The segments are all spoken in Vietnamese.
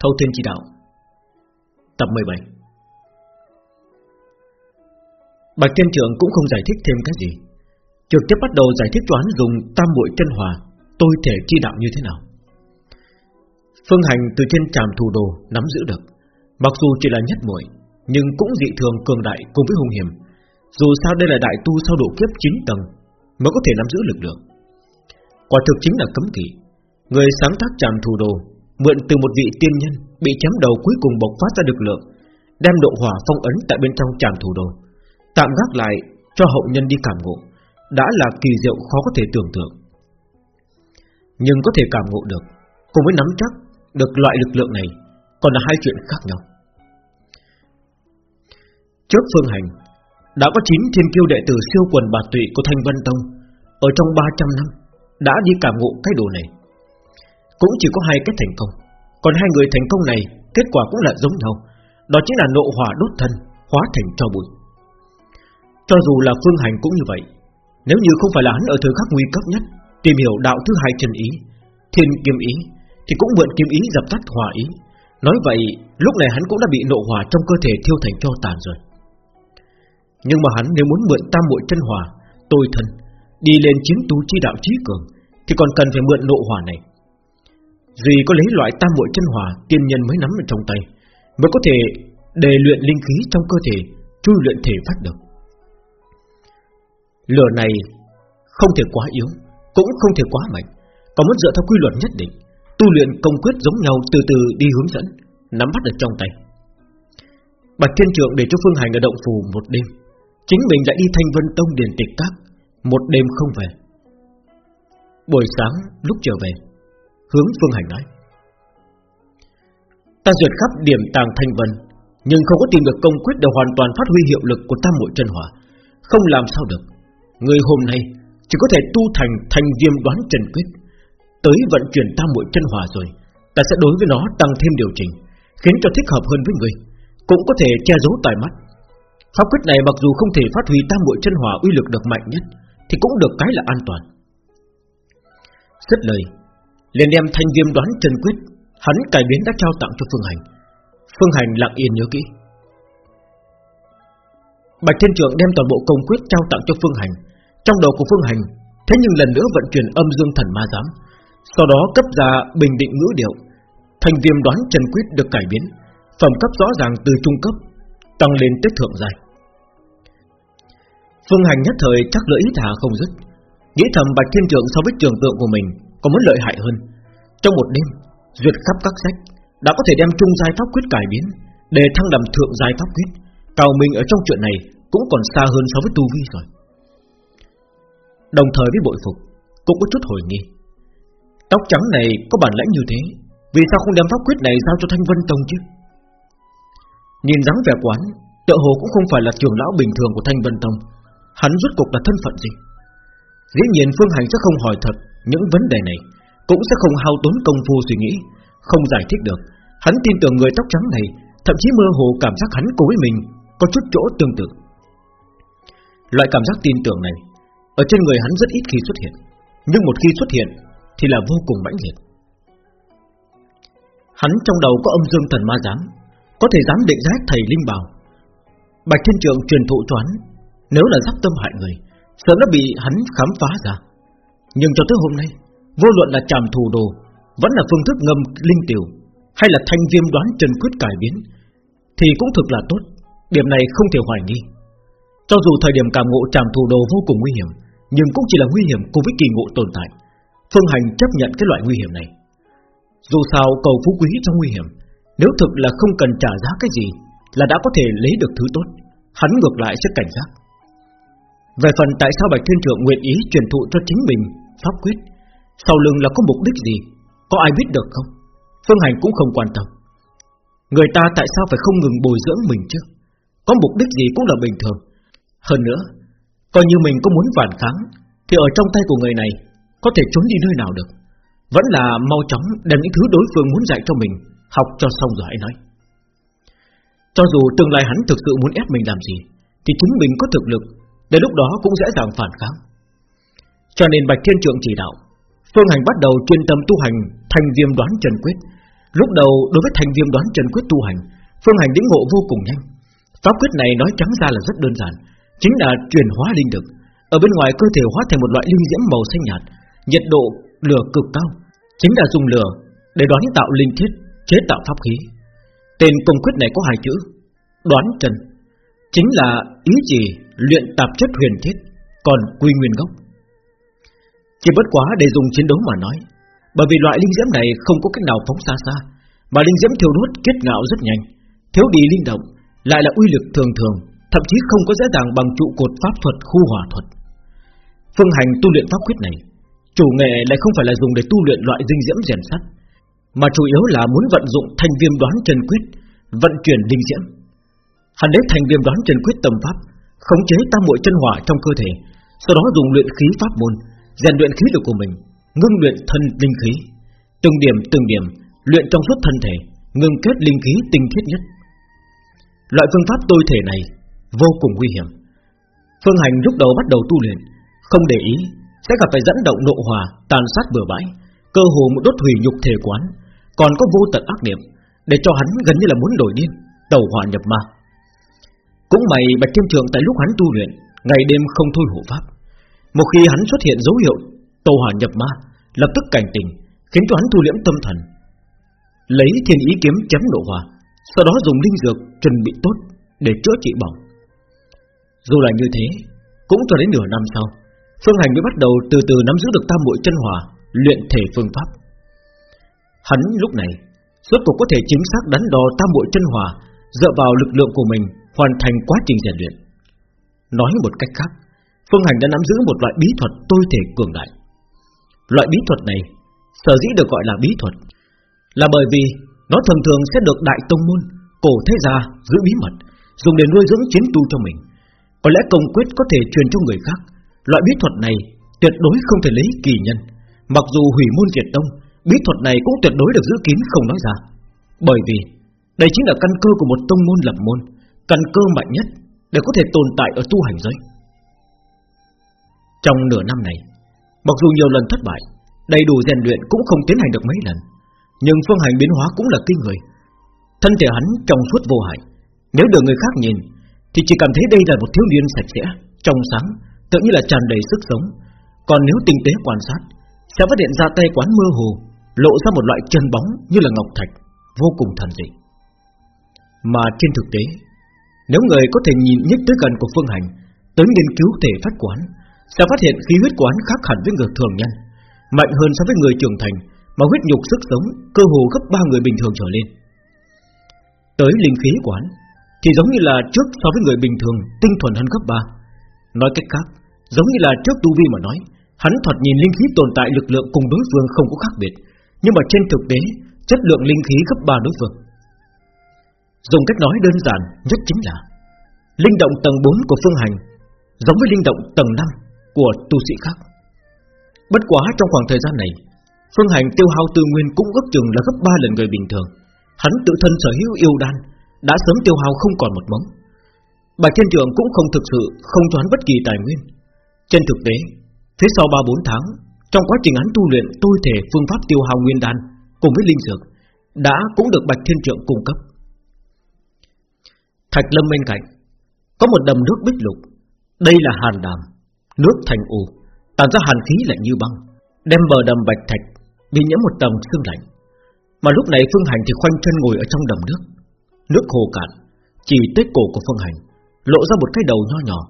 Thâu Thiên Chỉ Đạo, Tập 17 Bạch Thiên Trưởng cũng không giải thích thêm cái gì. Trực tiếp bắt đầu giải thích cho hắn dùng tam bội chân hòa, Tôi thể chi đạo như thế nào. Phương hành từ trên tràm thủ đồ Nắm giữ được. Mặc dù chỉ là nhất muội, Nhưng cũng dị thường cường đại cùng với hung hiểm. Dù sao đây là đại tu sau độ kiếp 9 tầng, Mới có thể nắm giữ lực lượng. Quả thực chính là cấm kỵ. Người sáng tác tràm thủ đồ Mượn từ một vị tiên nhân Bị chém đầu cuối cùng bộc phát ra lực lượng, Đem độ hỏa phong ấn tại bên trong tràm thủ đồ Tạm gác lại cho hậu nhân đi cảm ngộ, Đã là kỳ diệu khó có thể tưởng tượng. Nhưng có thể cảm ngộ được, Cùng với nắm chắc được loại lực lượng này, Còn là hai chuyện khác nhau. Trước phương hành, Đã có 9 thiên kiêu đệ tử siêu quần bà tụy của Thanh Vân Tông, Ở trong 300 năm, Đã đi cảm ngộ cái đồ này. Cũng chỉ có hai cái thành công. Còn hai người thành công này, Kết quả cũng là giống nhau. Đó chính là nộ hỏa đốt thân, Hóa thành cho bụi. Cho dù là phương hành cũng như vậy. Nếu như không phải là hắn ở thời khắc nguy cấp nhất, Tìm hiểu đạo thứ hai chân ý, Thiên kiếm ý, Thì cũng mượn kiếm ý dập tắt hỏa ý. Nói vậy, lúc này hắn cũng đã bị nộ hỏa trong cơ thể thiêu thành cho tàn rồi. Nhưng mà hắn nếu muốn mượn tam muội chân hỏa, Tôi thân, Đi lên chiến tú chi đạo trí cường, Thì còn cần phải mượn nộ hỏa này. Duy có lấy loại tam muội chân hỏa Tiên nhân mới nắm ở trong tay, Mới có thể đề luyện linh khí trong cơ thể Chui luyện thể phát được. Lửa này Không thể quá yếu, Cũng không thể quá mạnh, Còn muốn dựa theo quy luật nhất định, Tu luyện công quyết giống nhau từ từ đi hướng dẫn, Nắm bắt được trong tay. Bạch Thiên Trượng để cho Phương Hành ở động phù một đêm, Chính mình lại đi Thanh Vân Tông điền tịch các, Một đêm không về. Buổi sáng, lúc trở về Hướng Phương Hành nói. Ta duyệt khắp điểm tàng Thanh Vân, Nhưng không có tìm được công quyết để hoàn toàn phát huy hiệu lực của tam muội chân hỏa. Không làm sao được. Người hôm nay chỉ có thể tu thành thành viêm đoán trần quyết. Tới vận chuyển tam muội chân hỏa rồi, Ta sẽ đối với nó tăng thêm điều chỉnh, Khiến cho thích hợp hơn với người, Cũng có thể che giấu tài mắt. Pháp quyết này mặc dù không thể phát huy tam muội chân hỏa uy lực được mạnh nhất, Thì cũng được cái là an toàn. Rất lời liền đem thanh viêm đoán chân quyết, Hắn cải biến đã trao tặng cho Phương Hành. Phương Hành lặng yên nhớ kỹ. Bạch Thiên trưởng đem toàn bộ công quyết trao tặng cho Phương Hành. Trong đầu của Phương Hành, Thế nhưng lần nữa vận chuyển âm dương thần ma giám. Sau đó cấp ra bình định ngữ điệu. Thanh viêm đoán chân quyết được cải biến. Phẩm cấp rõ ràng từ trung cấp, Tăng lên tới thượng giai. Phương Hành nhất thời chắc lưỡi thả không dứt. Nghĩ thầm Bạch Thiên trưởng so với trường tượng của mình có muốn lợi hại hơn. Trong một đêm, Duyệt khắp các sách, Đã có thể đem trung giai pháp quyết cải biến, Để thăng đầm thượng giai pháp quyết. Cao mình ở trong chuyện này Cũng còn xa hơn so với tu vi rồi. Đồng thời với bội phục, Cũng có chút hồi nghi. Tóc trắng này có bản lãnh như thế, Vì sao không đem pháp quyết này giao cho Thanh Vân Tông chứ? Nhìn dáng vẻ quán, Tựa hồ cũng không phải là trưởng lão bình thường của Thanh Vân Tông. Hắn rút cuộc là thân phận gì? Dĩ nhiên Phương Hành sẽ không hỏi thật Những vấn đề này, Cũng sẽ không hao tốn công phu suy nghĩ, Không giải thích được. Hắn tin tưởng người tóc trắng này, Thậm chí mơ hồ cảm giác hắn cùng với mình Có chút chỗ tương tự. Loại cảm giác tin tưởng này, Ở trên người hắn rất ít khi xuất hiện, Nhưng một khi xuất hiện Thì là vô cùng mãnh liệt. Hắn trong đầu có âm dương thần ma giám, Có thể dám định giá thầy linh bảo. Bạch Thiên Trượng truyền thụ toán Nếu là giáp tâm hại người Sớm đã bị hắn khám phá ra. Nhưng cho tới hôm nay, Vô luận là tràm thù đồ, Vẫn là phương thức ngâm linh tiểu, Hay là thanh viêm đoán trần quyết cải biến, Thì cũng thực là tốt. Điểm này không thể hoài nghi. Cho dù thời điểm cảm ngộ tràm thù đồ vô cùng nguy hiểm, Nhưng cũng chỉ là nguy hiểm cùng với kỳ ngộ tồn tại. Phương Hành chấp nhận cái loại nguy hiểm này. Dù sao, cầu phú quý trong nguy hiểm, Nếu thực là không cần trả giá cái gì, Là đã có thể lấy được thứ tốt. Hắn ngược lại sẽ cảnh giác. Về phần tại sao Bạch Thiên Trượng nguyện ý truyền thụ cho chính mình Pháp quyết, Sau lưng là có mục đích gì? Có ai biết được không? Phương Hành cũng không quan tâm. Người ta tại sao phải không ngừng bồi dưỡng mình chứ? Có mục đích gì cũng là bình thường. Hơn nữa, Coi như mình có muốn phản kháng, Thì ở trong tay của người này Có thể trốn đi nơi nào được. Vẫn là mau chóng đem những thứ đối phương muốn dạy cho mình, Học cho xong rồi hãy nói. Cho dù tương lai hắn thực sự muốn ép mình làm gì, Thì chính mình có thực lực đến lúc đó cũng dễ dàng phản kháng. Cho nên Bạch Thiên Trượng chỉ đạo, Phương Hành bắt đầu chuyên tâm tu hành Thành viêm đoán trần quyết. Lúc đầu, đối với thành viêm đoán trần quyết tu hành, Phương hành lĩnh ngộ vô cùng nhanh. Pháp quyết này nói trắng ra là rất đơn giản, Chính là truyền hóa linh lực. Ở bên ngoài cơ thể hóa thành một loại linh diễm màu xanh nhạt, Nhiệt độ, lửa cực cao, Chính là dùng lửa để đoán tạo linh thiết, Chế tạo pháp khí. Tên công quyết này có hai chữ, Đoán trần. Chính là ý gì luyện tạp chất huyền thiết, Còn quy nguyên gốc. Chỉ bất quá để dùng chiến đấu mà nói, Bởi vì loại linh diễm này không có cách nào phóng xa xa, Mà linh diễm thiêu đốt kết ngạo rất nhanh, Thiếu đi linh động, Lại là uy lực thường thường, Thậm chí không có dễ dàng bằng trụ cột pháp thuật khu hỏa thuật. Phương hành tu luyện pháp quyết này, Chủ nghệ lại không phải là dùng để tu luyện loại dinh diễm rèn sắt, Mà chủ yếu là muốn vận dụng thanh viêm đoán chân quyết, Vận chuyển linh diễm. Hắn lấy thành viêm đoán chân quyết tâm pháp, Khống chế tam muội chân hỏa trong cơ thể, Sau đó dùng luyện khí pháp môn, rèn luyện khí lực của mình, Ngưng luyện thân linh khí. Từng điểm từng điểm, Luyện trong suốt thân thể, Ngưng kết linh khí tinh khiết nhất. Loại phương pháp tôi thể này Vô cùng nguy hiểm. Phương Hành lúc đầu bắt đầu tu luyện, Không để ý, Sẽ gặp phải dẫn động nộ hòa Tàn sát bừa bãi, Cơ hồ một đốt hủy nhục thể quán, Còn có vô tận ác niệm, Để cho hắn gần như là muốn đổi điên đầu hỏa nhập ma cũng mày Bạch Thiên Trường tại lúc hắn tu luyện, Ngày đêm không thôi hộ pháp. Một khi hắn xuất hiện dấu hiệu Tô hỏa nhập ma, Lập tức cảnh tình, Khiến cho hắn thu liễm tâm thần. Lấy thiên ý kiếm chém nộ hỏa, Sau đó dùng linh dược chuẩn bị tốt Để chữa trị bỏng. Dù là như thế, Cũng cho đến nửa năm sau, Phương Hành mới bắt đầu từ từ nắm giữ được tam muội chân hỏa, Luyện thể phương pháp. Hắn lúc này Suốt cuộc có thể chính xác đánh đo tam muội chân hỏa Dựa vào lực lượng của mình hoàn thành quá trình rèn luyện. Nói một cách khác, Phương Hành đã nắm giữ một loại bí thuật tôi thể cường đại. Loại bí thuật này, sở dĩ được gọi là bí thuật, là bởi vì nó thường thường sẽ được đại tông môn, cổ thế gia giữ bí mật, dùng để nuôi dưỡng chiến tu cho mình. Có lẽ công quyết có thể truyền cho người khác. Loại bí thuật này tuyệt đối không thể lấy kỳ nhân. Mặc dù hủy môn diệt tông, bí thuật này cũng tuyệt đối được giữ kín không nói ra. Bởi vì đây chính là căn cơ của một tông môn lập môn căn cơ mạnh nhất để có thể tồn tại ở tu hành giới. Trong nửa năm này, mặc dù nhiều lần thất bại, đầy đủ rèn luyện cũng không tiến hành được mấy lần, nhưng phương hành biến hóa cũng là kinh người. Thân thể hắn trong suốt vô hại, nếu được người khác nhìn, thì chỉ cảm thấy đây là một thiếu niên sạch sẽ, trong sáng, tự như là tràn đầy sức sống. Còn nếu tinh tế quan sát, sẽ phát hiện ra tay quán mơ hồ, lộ ra một loại chân bóng như là ngọc thạch, vô cùng thần dị. Mà trên thực tế, nếu người có thể nhìn nhất tới gần của Phương Hành, Tới nghiên cứu thể phát quán Sẽ phát hiện khí huyết quán khác hẳn với người thường nhân, Mạnh hơn so với người trưởng thành, Mà huyết nhục sức sống Cơ hồ gấp ba người bình thường trở lên. Tới linh khí quán Thì giống như là trước so với người bình thường, Tinh thuần hơn gấp ba. Nói cách khác, Giống như là trước tu vi mà nói, Hắn thuật nhìn linh khí tồn tại lực lượng cùng đối phương không có khác biệt, Nhưng mà trên thực tế, Chất lượng linh khí gấp ba đối phương. Dùng cách nói đơn giản nhất chính là Linh động tầng 4 của phương hành Giống với linh động tầng 5 Của tu sĩ khác. Bất quá trong khoảng thời gian này, Phương hành tiêu hao tư nguyên cũng ước chừng là gấp 3 lần người bình thường. Hắn tự thân sở hữu yêu đan, Đã sớm tiêu hao không còn một mống. Bạch Thiên Trường cũng không thực sự, Không toán bất kỳ tài nguyên. Trên thực tế, Phía sau 3-4 tháng, Trong quá trình hắn tu luyện tôi thể phương pháp tiêu hao nguyên đan Cùng với linh dược, Đã cũng được Bạch Thiên Trưởng cung cấp. Thạch lâm bên cạnh, Có một đầm nước bích lục. Đây là hàn đàm, Nước thành u, Tàn ra hàn khí lạnh như băng, Đem bờ đầm bạch thạch Bị nhiễm một tầng sương lạnh. Mà lúc này Phương Hành thì khoanh chân ngồi ở trong đầm nước. Nước hồ cạn, Chỉ tới cổ của Phương Hành, Lộ ra một cái đầu nho nhỏ.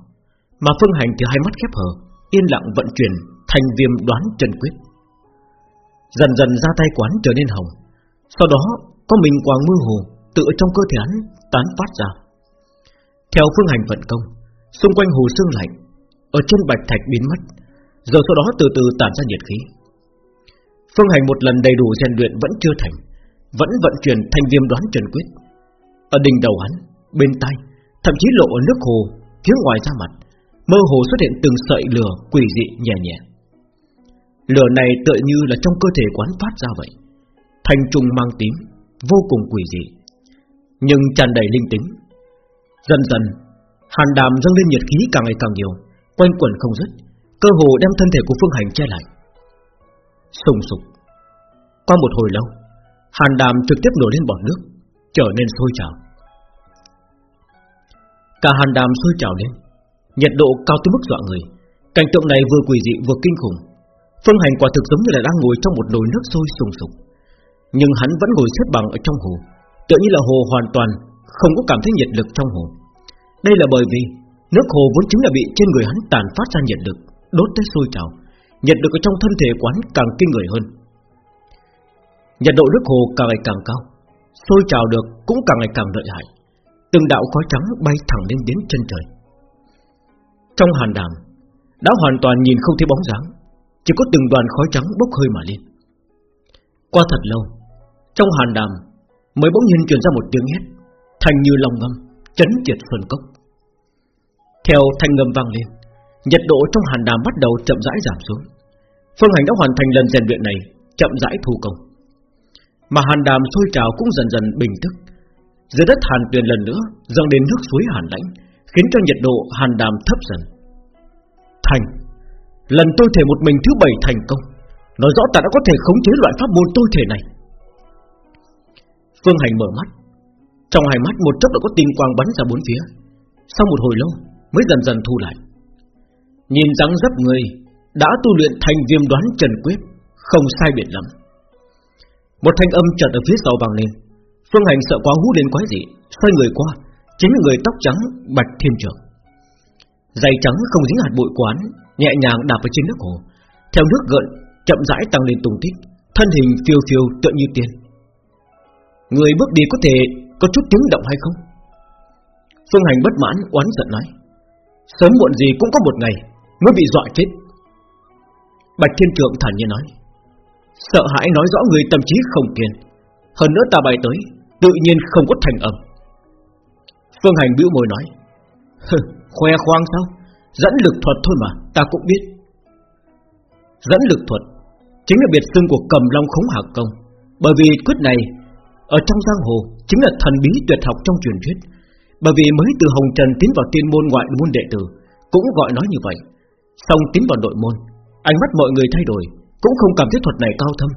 Mà Phương Hành thì hai mắt khép hờ, Yên lặng vận chuyển thành viêm đoán chân quyết. Dần dần ra tay quán trở nên hồng. Sau đó, có mình quàng mưa hồ, Tự trong cơ thể hắn tán phát ra theo phương hành vận công Xung quanh hồ xương lạnh Ở trên bạch thạch biến mất Rồi sau đó từ từ tản ra nhiệt khí. Phương hành một lần đầy đủ rèn luyện vẫn chưa thành Vẫn vận chuyển thành viêm đoán trần quyết. Ở đỉnh đầu hắn Bên tay, Thậm chí lộ ở nước hồ Phía ngoài ra mặt Mơ hồ xuất hiện từng sợi lửa quỷ dị nhẹ nhẹ. Lửa này tựa như là trong cơ thể quán phát ra vậy Thành trùng mang tím Vô cùng quỷ dị Nhưng tràn đầy linh tính. Dần dần, Hàn đàm dâng lên nhiệt khí càng ngày càng nhiều, Quanh quẩn không dứt, Cơ hồ đem thân thể của Phương Hành che lại. Sùng sục. Qua một hồi lâu, Hàn đàm trực tiếp nổi lên bọt nước, Trở nên sôi trào. Cả hàn đàm sôi trào lên, Nhiệt độ cao tới mức dọa người, Cảnh tượng này vừa quỷ dị vừa kinh khủng. Phương Hành quả thực giống như là đang ngồi trong một nồi nước sôi sùng sục, Nhưng hắn vẫn ngồi xếp bằng ở trong hồ, Tựa như là hồ hoàn toàn không có cảm thấy nhiệt lực trong hồ. Đây là bởi vì Nước hồ vốn chính là bị trên người hắn tàn phát ra nhiệt lực, Đốt tới sôi trào. Nhiệt lực ở trong thân thể quán càng kinh người hơn. Nhiệt độ nước hồ càng ngày càng cao, Sôi trào được cũng càng ngày càng lợi hại. Từng đạo khói trắng bay thẳng lên đến chân trời. Trong hàn đàm, Đã hoàn toàn nhìn không thấy bóng dáng, Chỉ có từng đoàn khói trắng bốc hơi mà lên. Qua thật lâu, Trong hàn đàm Mới bỗng nhiên truyền ra một tiếng hét. Thành như lòng ngâm Chấn triệt phần cốc. Theo thanh ngâm vang lên Nhiệt độ trong hàn đàm bắt đầu chậm rãi giảm xuống. Phương Hành đã hoàn thành lần rèn luyện này Chậm rãi thu công. Mà hàn đàm sôi trào cũng dần dần bình tức. Dưới đất hàn tuyền lần nữa dâng đến nước suối hàn lãnh, khiến cho nhiệt độ hàn đàm thấp dần. Thành, lần tôi thể một mình thứ bảy thành công, nói rõ ta đã có thể khống chế loại pháp môn tôi thể này. Phương Hành mở mắt, trong hai mắt một chốc đã có tinh quang bắn ra bốn phía. Sau một hồi lâu mới dần dần thu lại. Nhìn dáng dấp người đã tu luyện thành viêm đoán trần quyết, không sai biệt lắm. Một thanh âm chợt ở phía sau vang lên, Phương Hành sợ quá hú lên quái dị Xoay người qua Chính là người tóc trắng Bạch Thiên Trường Giày trắng không dính hạt bụi quán Nhẹ nhàng đạp vào trên nước hồ Theo nước gợn chậm rãi tăng lên tùng tích Thân hình phiêu phiêu tựa như tiên Người bước đi có thể có chút tiếng động hay không? Phương Hành bất mãn, oán giận nói. Sớm muộn gì cũng có một ngày Mới bị dọa chết. Bạch Thiên Trượng thản nhiên nói. Sợ hãi nói rõ người tâm trí không kiên. Hơn nữa ta bay tới, Tự nhiên không có thành âm. Phương Hành bĩu môi nói. Khoe khoang sao? Dẫn lực thuật thôi mà, Ta cũng biết. Dẫn lực thuật Chính là biệt xưng của cầm long khống hạc công. Bởi vì quyết này ở trong giang hồ, Chính là thần bí tuyệt học trong truyền thuyết. Bởi vì mới từ Hồng Trần tiến vào tiên môn ngoại môn đệ tử, Cũng gọi nói như vậy. Xong tiến vào nội môn, Ánh mắt mọi người thay đổi, Cũng không cảm thấy thuật này cao thâm.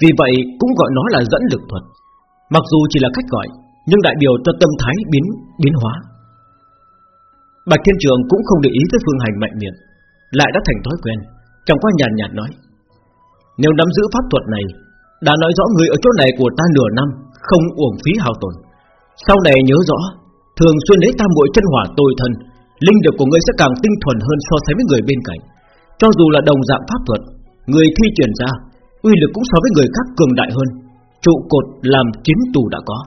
Vì vậy, cũng gọi nó là dẫn lực thuật. Mặc dù chỉ là cách gọi, Nhưng đại biểu cho tâm thái biến biến hóa. Bạch Thiên Trường cũng không để ý tới phương hành mạnh miệng, Lại đã thành thói quen, Chẳng qua nhàn nhạt nói. Nếu nắm giữ pháp thuật này, Đã nói rõ người ở chỗ này của ta nửa năm không uổng phí hào tổn. Sau này nhớ rõ, Thường xuyên lấy tam muội chân hỏa tôi thân Linh lực của ngươi sẽ càng tinh thuần hơn so sánh với người bên cạnh. Cho dù là đồng dạng pháp thuật, Người thi triển ra, Uy lực cũng so với người khác cường đại hơn. Trụ cột làm chính tù đã có.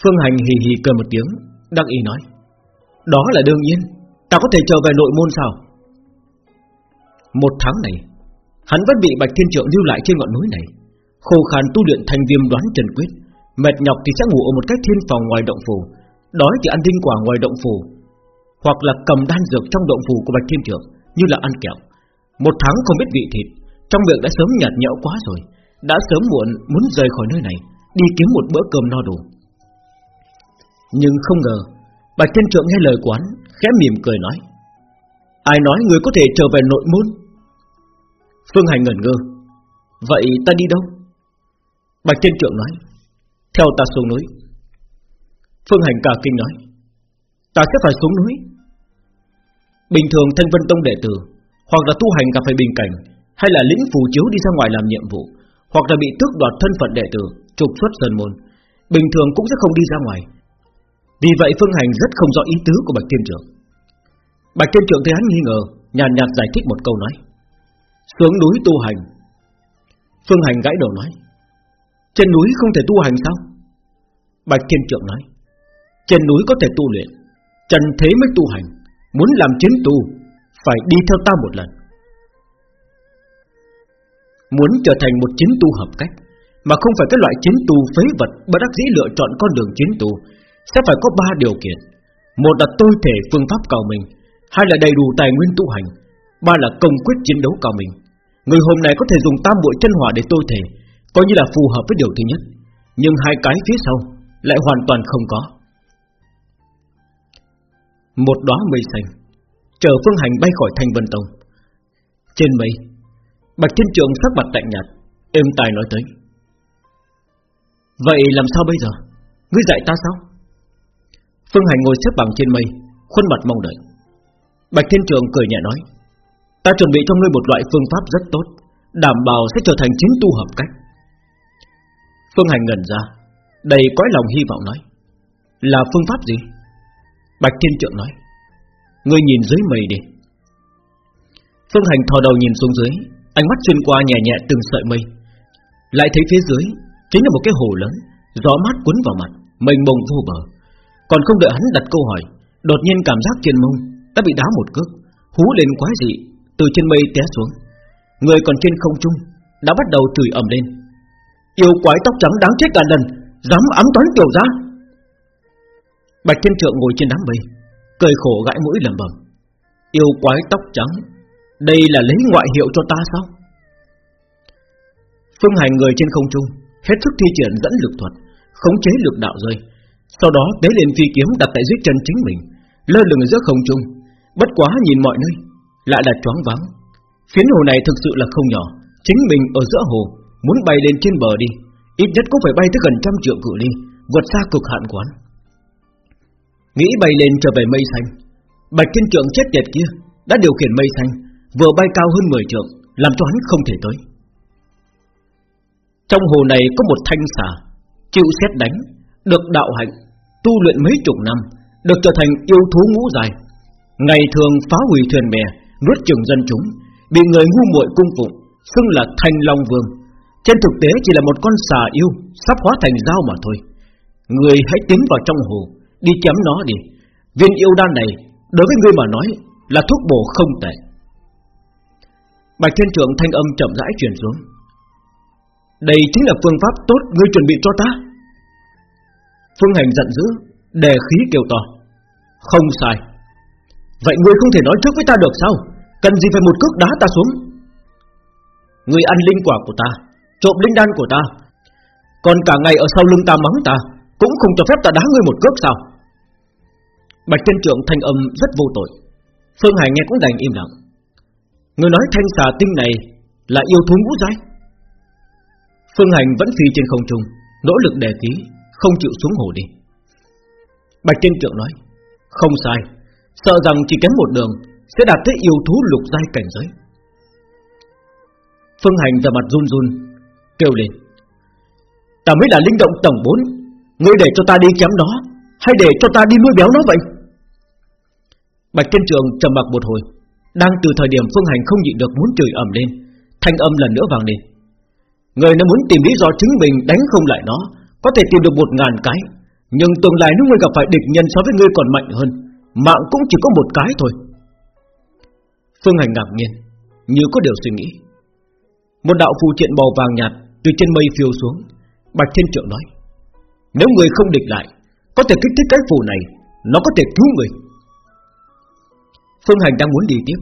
Phương Hành hì hì cười một tiếng, Đắc ý nói, Đó là đương nhiên, Ta có thể trở về nội môn sao? Một tháng này, Hắn vẫn bị Bạch Thiên Trượng lưu lại trên ngọn núi này. Khô khàn tu luyện thành viêm đoán trần quyết, Mệt nhọc thì sẽ ngủ ở một cái thiên phòng ngoài động phủ, Đói thì ăn tinh quả ngoài động phủ, Hoặc là cầm đan dược trong động phủ của Bạch Thiên trưởng Như là ăn kẹo. Một tháng không biết vị thịt, Trong miệng đã sớm nhạt nhẽo quá rồi, đã sớm muộn muốn rời khỏi nơi này, Đi kiếm một bữa cơm no đủ. Nhưng không ngờ, Bạch Thiên trưởng nghe lời quán, Khẽ mỉm cười nói, Ai nói người có thể trở về nội môn? Phương Hành ngẩn ngơ, Vậy ta đi đâu? Bạch Thiên Trượng nói Theo ta xuống núi Phương Hành cả kinh nói Ta sẽ phải xuống núi Bình thường Thanh Vân Tông đệ tử Hoặc là tu hành gặp phải bình cảnh Hay là lĩnh phù chiếu đi ra ngoài làm nhiệm vụ hoặc là bị tước đoạt thân phận đệ tử, trục xuất dân môn, bình thường cũng sẽ không đi ra ngoài. Vì vậy Phương Hành rất không rõ ý tứ của Bạch Thiên Trưởng. Bạch Thiên Trưởng thấy hắn nghi ngờ, nhàn nhạt giải thích một câu nói: xuống núi tu hành. Phương Hành gãi đầu nói: trên núi không thể tu hành sao? Bạch Thiên Trượng nói: trên núi có thể tu luyện, trần thế mới tu hành. Muốn làm chiến tu, phải đi theo ta một lần. Muốn trở thành một chiến tu hợp cách Mà không phải cái loại chiến tu phế vật Bất đắc dĩ lựa chọn con đường chiến tu Sẽ phải có ba điều kiện Một là tôi thể phương pháp cao mình Hai là đầy đủ tài nguyên tu hành Ba là công quyết chiến đấu cao mình Người hôm nay có thể dùng tam bội chân hỏa để tôi thể Coi như là phù hợp với điều thứ nhất Nhưng hai cái phía sau Lại hoàn toàn không có. Một đóa mây xanh Chờ phương hành bay khỏi thành vân tông. Trên mây Bạch Thiên Trường sắc mặt lạnh nhạt, êm tai nói tới: Vậy làm sao bây giờ? Ngươi dạy ta sao? Phương Hành ngồi xếp bằng trên mây Khuôn mặt mong đợi. Bạch Thiên Trường cười nhẹ nói Ta chuẩn bị cho ngươi một loại phương pháp rất tốt Đảm bảo sẽ trở thành chính tu hợp cách. Phương Hành ngẩn ra, Đầy cõi lòng hy vọng nói, Là phương pháp gì? Bạch Thiên Trượng nói, Ngươi nhìn dưới mây đi. Phương Hành thò đầu nhìn xuống dưới, Ánh mắt xuyên qua nhẹ nhẹ từng sợi mây. Lại thấy phía dưới Chính là một cái hồ lớn, Gió mát cuốn vào mặt, Mênh mông vô bờ. Còn không đợi hắn đặt câu hỏi, Đột nhiên cảm giác trên mông Đã bị đá một cước, Hú lên quái dị Từ trên mây té xuống. Người còn trên không trung Đã bắt đầu chửi ầm lên. Yêu quái tóc trắng đáng chết cả lần, Dám ám toán tiểu ra Bạch Thiên Trượng ngồi trên đám mây, Cười khổ gãi mũi lẩm bẩm. Yêu quái tóc trắng, Đây là lấy ngoại hiệu cho ta sao? Phương hành người trên không trung, Hết sức thi triển dẫn lực thuật, Khống chế lực đạo rơi. Sau đó tế lên phi kiếm đặt tại dưới chân chính mình, Lơ lửng giữa không trung. Bất quá nhìn mọi nơi, Lại là choáng váng. Phiến hồ này thực sự là không nhỏ, Chính mình ở giữa hồ Muốn bay lên trên bờ đi, Ít nhất cũng phải bay tới gần trăm triệu cự ly, Vượt xa cực hạn quán. Nghĩ bay lên trở về mây xanh, Bạch Thiên Trượng chết tiệt kia Đã điều khiển mây xanh, Vừa bay cao hơn 10 trượng, Làm cho hắn không thể tới. Trong hồ này có một thanh xà, Chịu xét đánh, Được đạo hạnh, Tu luyện mấy chục năm, Được trở thành yêu thú ngũ dài Ngày thường phá hủy thuyền bè, Nuốt chừng dân chúng, Bị người ngu muội cung phụng, Xưng là thanh long vương. Trên thực tế chỉ là một con xà yêu, Sắp hóa thành dao mà thôi. Người hãy tiến vào trong hồ, Đi chém nó đi. Viên yêu đan này, Đối với ngươi mà nói, Là thuốc bổ không tệ. Bạch Thiên Trưởng thanh âm chậm rãi truyền xuống. Đây chính là phương pháp tốt Ngươi chuẩn bị cho ta. Phương Hành giận dữ, Đề khí kêu to. Không sai. Vậy ngươi không thể nói trước với ta được sao? Cần gì phải một cước đá ta xuống? Ngươi ăn linh quả của ta. Trộm linh đan của ta. Còn cả ngày ở sau lưng ta mắng ta, Cũng không cho phép ta đá ngươi một cước sao? Bạch Thiên Trượng thanh âm rất vô tội. Phương Hải nghe cũng đành im lặng. Người nói thanh xà tinh này Là yêu thú ngũ giai? Phương Hành vẫn phi trên không trung, Nỗ lực đề ký, Không chịu xuống hồ đi. Bạch Thiên Trượng nói, Không sai, Sợ rằng chỉ kém một đường Sẽ đạt tới yêu thú lục giai cảnh giới. Phương Hành ra mặt run run Kêu lên. Ta mới là linh động tầng 4 Ngươi để cho ta đi chém nó, Hay để cho ta đi nuôi béo nó vậy? Bạch Thiên Trường trầm mặc một hồi, Đang từ thời điểm Phương Hành không nhịn được muốn chửi ầm lên, Thanh âm lần nữa vang lên. Người nó muốn tìm lý do chứng mình đánh không lại nó, Có thể tìm được một ngàn cái, Nhưng tương lai nếu ngươi gặp phải địch nhân so với ngươi còn mạnh hơn, Mạng cũng chỉ có một cái thôi. Phương Hành ngạc nhiên, Như có điều suy nghĩ. Một đạo phù triện màu vàng nhạt từ trên mây phiêu xuống. Bạch Thiên Trượng nói, Nếu người không địch lại, Có thể kích thích cái phù này, Nó có thể cứu người. Phương Hành đang muốn đi tiếp.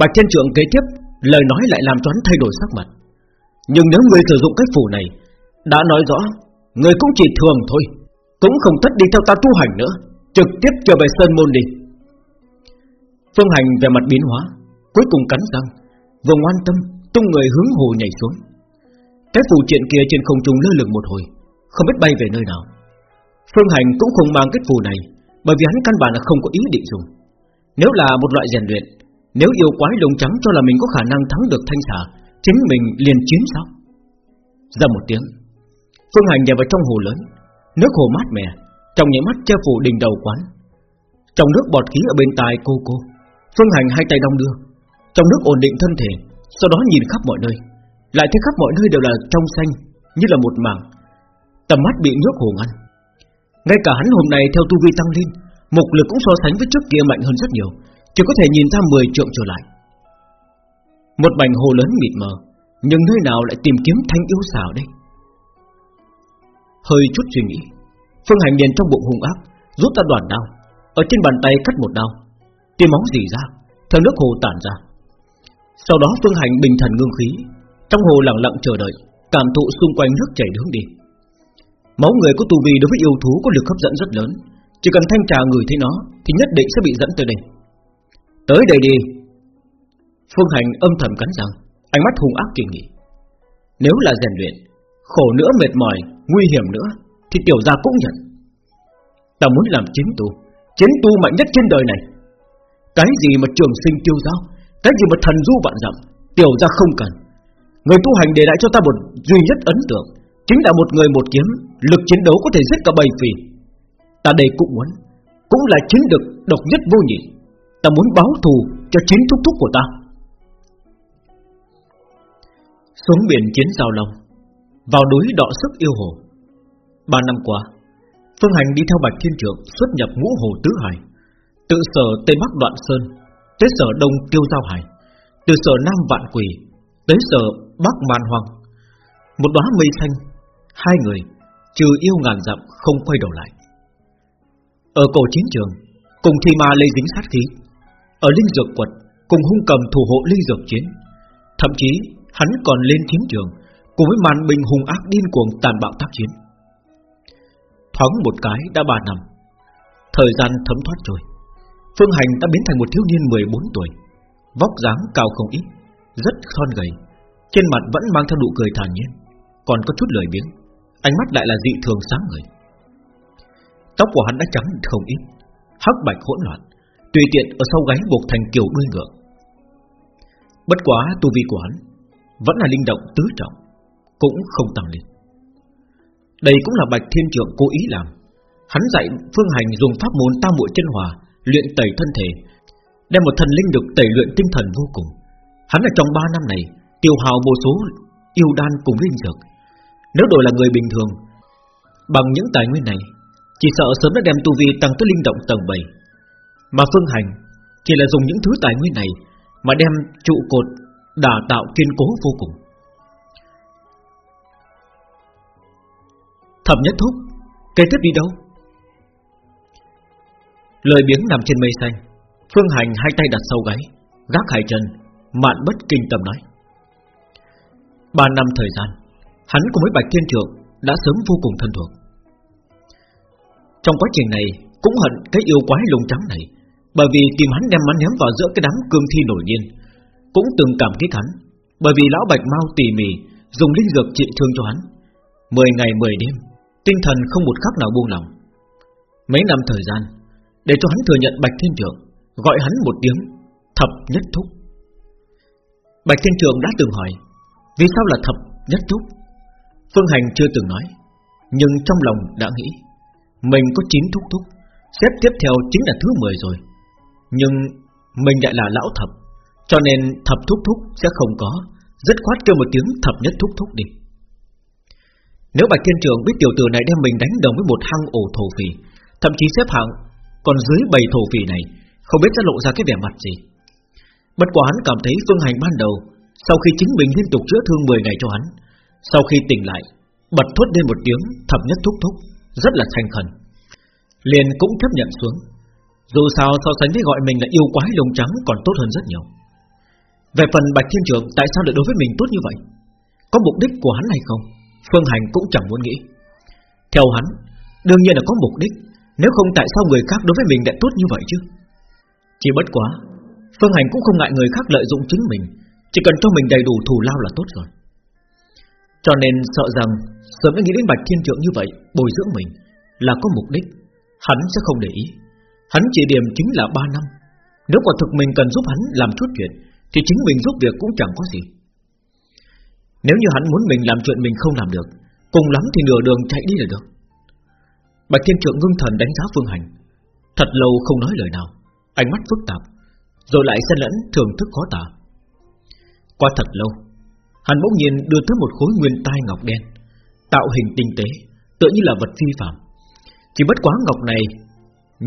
Bạch Thiên Trượng kế tiếp, Lời nói lại làm cho hắn thay đổi sắc mặt. Nhưng nếu người sử dụng cái phù này, Đã nói rõ, Người cũng chỉ thường thôi, Cũng không tất đi theo ta tu hành nữa, Trực tiếp trở về Sơn Môn đi. Phương Hành về mặt biến hóa, Cuối cùng cắn răng, Vừa ngoan tâm, tung người hướng hồ nhảy xuống. Cái phù triện kia trên không trung lơ lửng một hồi, Không biết bay về nơi nào. Phương Hành cũng không mang cái phù này, Bởi vì hắn căn bản là không có ý định dùng. Nếu là một loại rèn luyện, Nếu yêu quái lông trắng cho là mình có khả năng thắng được thanh xà, Chính mình liền chiến sao? Ra một tiếng, Phương Hành nhảy vào trong hồ lớn, Nước hồ mát mẻ, Trong nhảy mắt che phủ đỉnh đầu quán. Trong nước bọt khí ở bên tai cô cô, Phương Hành hai tay đong đưa. Trong nước ổn định thân thể, Sau đó nhìn khắp mọi nơi. Lại thấy khắp mọi nơi đều là trong xanh, Như là một mảng. Tầm mắt bị nước hồ ngăn Ngay cả hắn hôm nay theo tu vi tăng lên, Mục lực cũng so sánh với trước kia mạnh hơn rất nhiều, Chỉ có thể nhìn ra 10 trượng trở lại. Một mảnh hồ lớn mịt mờ, Nhưng nơi nào lại tìm kiếm thanh yêu xảo đây? Hơi chút suy nghĩ, Phương Hành liền trong bụng hung ác, Rút ra đoạn đao, Ở trên bàn tay cắt một đao. Tia máu dì ra, Theo nước hồ tản ra. Sau đó Phương Hành bình thần ngưng khí trong hồ lặng lặng chờ đợi, Cảm thụ xung quanh nước chảy hướng đi. Máu người có tu vi đối với yêu thú có lực hấp dẫn rất lớn. Chỉ cần thanh trà người thấy nó, Thì nhất định sẽ bị dẫn tới đây. Tới đây đi. Phương Hành âm thầm cắn răng, Ánh mắt hung ác kỳ nghị Nếu là rèn luyện, Khổ nữa, mệt mỏi, Nguy hiểm nữa, Thì tiểu gia cũng nhận. Ta muốn làm chính tu chính tu mạnh nhất trên đời này. Cái gì mà trường sinh tiêu giao Cái gì mà thần du vạn dặm, Tiểu gia không cần. Người tu hành để lại cho ta một duy nhất ấn tượng, Chính là một người một kiếm, Lực chiến đấu có thể giết cả bầy phì. Ta đây cũng muốn, Cũng là chiến lực độc nhất vô nhị. Ta muốn báo thù cho chiến thúc thúc của ta. Xuống biển chiến giao long, Vào núi đọ sức yêu hồ. Ba năm qua, Phương Hành đi theo Bạch Thiên Trượng Xuất nhập ngũ hồ tứ hải. Tự sở Tây Bắc Đoạn Sơn, Tới sở Đông Tiêu Giao Hải, Từ sở Nam Vạn Quỷ Tới sở Bắc Man Hoang Một đóa mây xanh, Hai người, Trừ yêu ngàn dặm, không quay đầu lại. Ở cổ chiến trường, Cùng thi ma lây dính sát khí. Ở linh dược quật, Cùng hung cầm thủ hộ linh dược chiến. Thậm chí, hắn còn lên chiến trường, Cùng với màn bình hùng ác điên cuồng tàn bạo tác chiến. Thoáng một cái đã ba năm. Thời gian thấm thoát trôi. Phương Hành đã biến thành một thiếu niên 14 tuổi, Vóc dáng cao không ít, Rất thon gầy. Trên mặt vẫn mang theo nụ cười thản nhiên, Còn có chút lười biếng. Ánh mắt lại là dị thường sáng người Tóc của hắn đã trắng không ít, Hắc bạch hỗn loạn, Tùy tiện ở sau gáy buộc thành kiểu đuôi ngựa. Bất quá tu vi của hắn Vẫn là linh động tứ trọng, Cũng không tăng lên. Đây cũng là Bạch Thiên trưởng cố ý làm. Hắn dạy Phương Hành dùng pháp môn tam muội chân hòa, Luyện tẩy thân thể, Đem một thần linh được tẩy luyện tinh thần vô cùng. Hắn ở trong 3 năm này Tiêu hào vô số yêu đan cùng linh dược. Nếu đổi là người bình thường, Bằng những tài nguyên này, Chỉ sợ sớm đã đem tu vi tăng tới linh động tầng 7 Mà Phương Hành Chỉ là dùng những thứ tài nguyên này Mà đem trụ cột đả tạo kiên cố vô cùng. Thẩm nhất thúc, Kế tiếp đi đâu? Lời biếng nằm trên mây xanh, Phương Hành hai tay đặt sau gáy, Gác hai chân, Mạn bất kinh tâm nói. Ba năm thời gian, Hắn cùng với Bạch Thiên Trượng Đã sớm vô cùng thân thuộc. Trong quá trình này, Cũng hận cái yêu quái lông trắng này, Bởi vì tìm hắn đem hắn ném vào giữa cái đám cương thi nổi điên. Cũng từng cảm kích hắn, Bởi vì lão Bạch Mau tỉ mỉ Dùng linh dược trị thương cho hắn. Mười ngày mười đêm, Tinh thần không một khắc nào buông lòng Mấy năm thời gian, Để cho hắn thừa nhận Bạch Thiên Trường Gọi hắn một tiếng Thập Nhất Thúc. Bạch Thiên Trường đã từng hỏi vì sao là Thập Nhất Thúc? Phương Hành chưa từng nói, Nhưng trong lòng đã nghĩ, Mình có 9 thúc thúc, Xếp tiếp theo chính là thứ 10 rồi. Nhưng mình lại là lão thập, Cho nên thập thúc thúc sẽ không có Rất khoát kêu một tiếng thập nhất thúc thúc đi. Nếu Bạch Thiên Trường biết tiểu tử này đem mình đánh đồng với một hang ổ thổ phỉ, Thậm chí xếp hạng Còn dưới bầy thổ phỉ này, Không biết sẽ lộ ra cái vẻ mặt gì. Bất quá hắn cảm thấy phương hành ban đầu sau khi chính mình liên tục chữa thương 10 ngày cho hắn, Sau khi tỉnh lại, Bật thốt lên một tiếng thập nhất thúc thúc, Rất là thành khẩn. Liền cũng chấp nhận xuống. Dù sao so sánh với gọi mình là yêu quái lông trắng Còn tốt hơn rất nhiều. Về phần Bạch Thiên Trường, Tại sao lại đối với mình tốt như vậy? Có mục đích của hắn hay không? Phương Hành cũng chẳng muốn nghĩ. Theo hắn, Đương nhiên là có mục đích. Nếu không tại sao người khác đối với mình lại tốt như vậy chứ? Chỉ bất quá, Phương Hành cũng không ngại người khác lợi dụng chính mình. Chỉ cần cho mình đầy đủ thù lao là tốt rồi. Cho nên sợ rằng Sớm đã nghĩ đến Bạch Thiên Trượng như vậy, Bồi dưỡng mình Là có mục đích. Hắn sẽ không để ý. Hắn chỉ điểm chính là 3 năm. Nếu quả thực mình cần giúp hắn làm chút chuyện, Thì chính mình giúp việc cũng chẳng có gì. Nếu như hắn muốn mình làm chuyện mình không làm được, Cùng lắm thì nửa đường chạy đi là được. Bạch Thiên Trượng ngưng thần đánh giá Phương Hành. Thật lâu không nói lời nào, Ánh mắt phức tạp, Rồi lại xen lẫn thưởng thức khó tả. Qua thật lâu, Hắn bỗng nhiên đưa tới một khối nguyên tai ngọc đen, Tạo hình tinh tế, Tựa như là vật phi phạm. Chỉ bất quá ngọc này,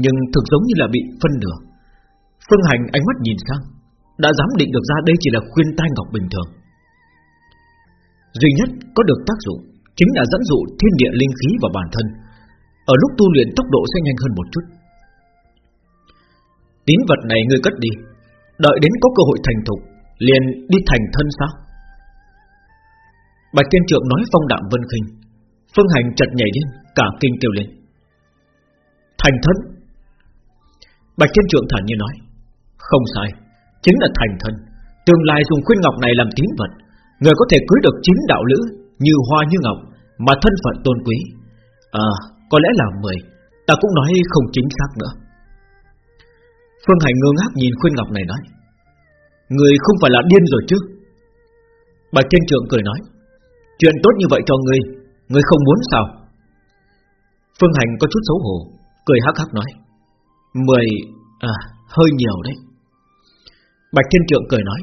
Nhưng thực giống như là bị phân nửa. Phương Hành ánh mắt nhìn sang, Đã dám định được ra đây chỉ là khuyên tai ngọc bình thường. Duy nhất có được tác dụng Chính là dẫn dụ thiên địa linh khí vào bản thân, Ở lúc tu luyện tốc độ sẽ nhanh hơn một chút. Tín vật này ngươi cất đi, Đợi đến có cơ hội thành thục Liền đi thành thân sao Bạch Thiên Trượng nói phong đạm vân khinh, Phương Hành chợt nhảy lên, Cả kinh kêu lên. Thành thân? Bạch Thiên Trượng thản nhiên nói, Không sai, Chính là thành thân. Tương lai dùng khuyên ngọc này làm tín vật, Người có thể cưới được chín đạo lữ Như hoa như ngọc Mà thân phận tôn quý. À có lẽ là 10 Ta cũng nói không chính xác nữa. Phương Hành ngơ ngác nhìn Khuyên Ngọc này nói Người không phải là điên rồi chứ? Bạch Thiên Trượng cười nói, Chuyện tốt như vậy cho ngươi Ngươi không muốn sao? Phương Hành có chút xấu hổ, Cười hắc hắc nói, Mười À hơi nhiều đấy. Bạch Thiên Trượng cười nói,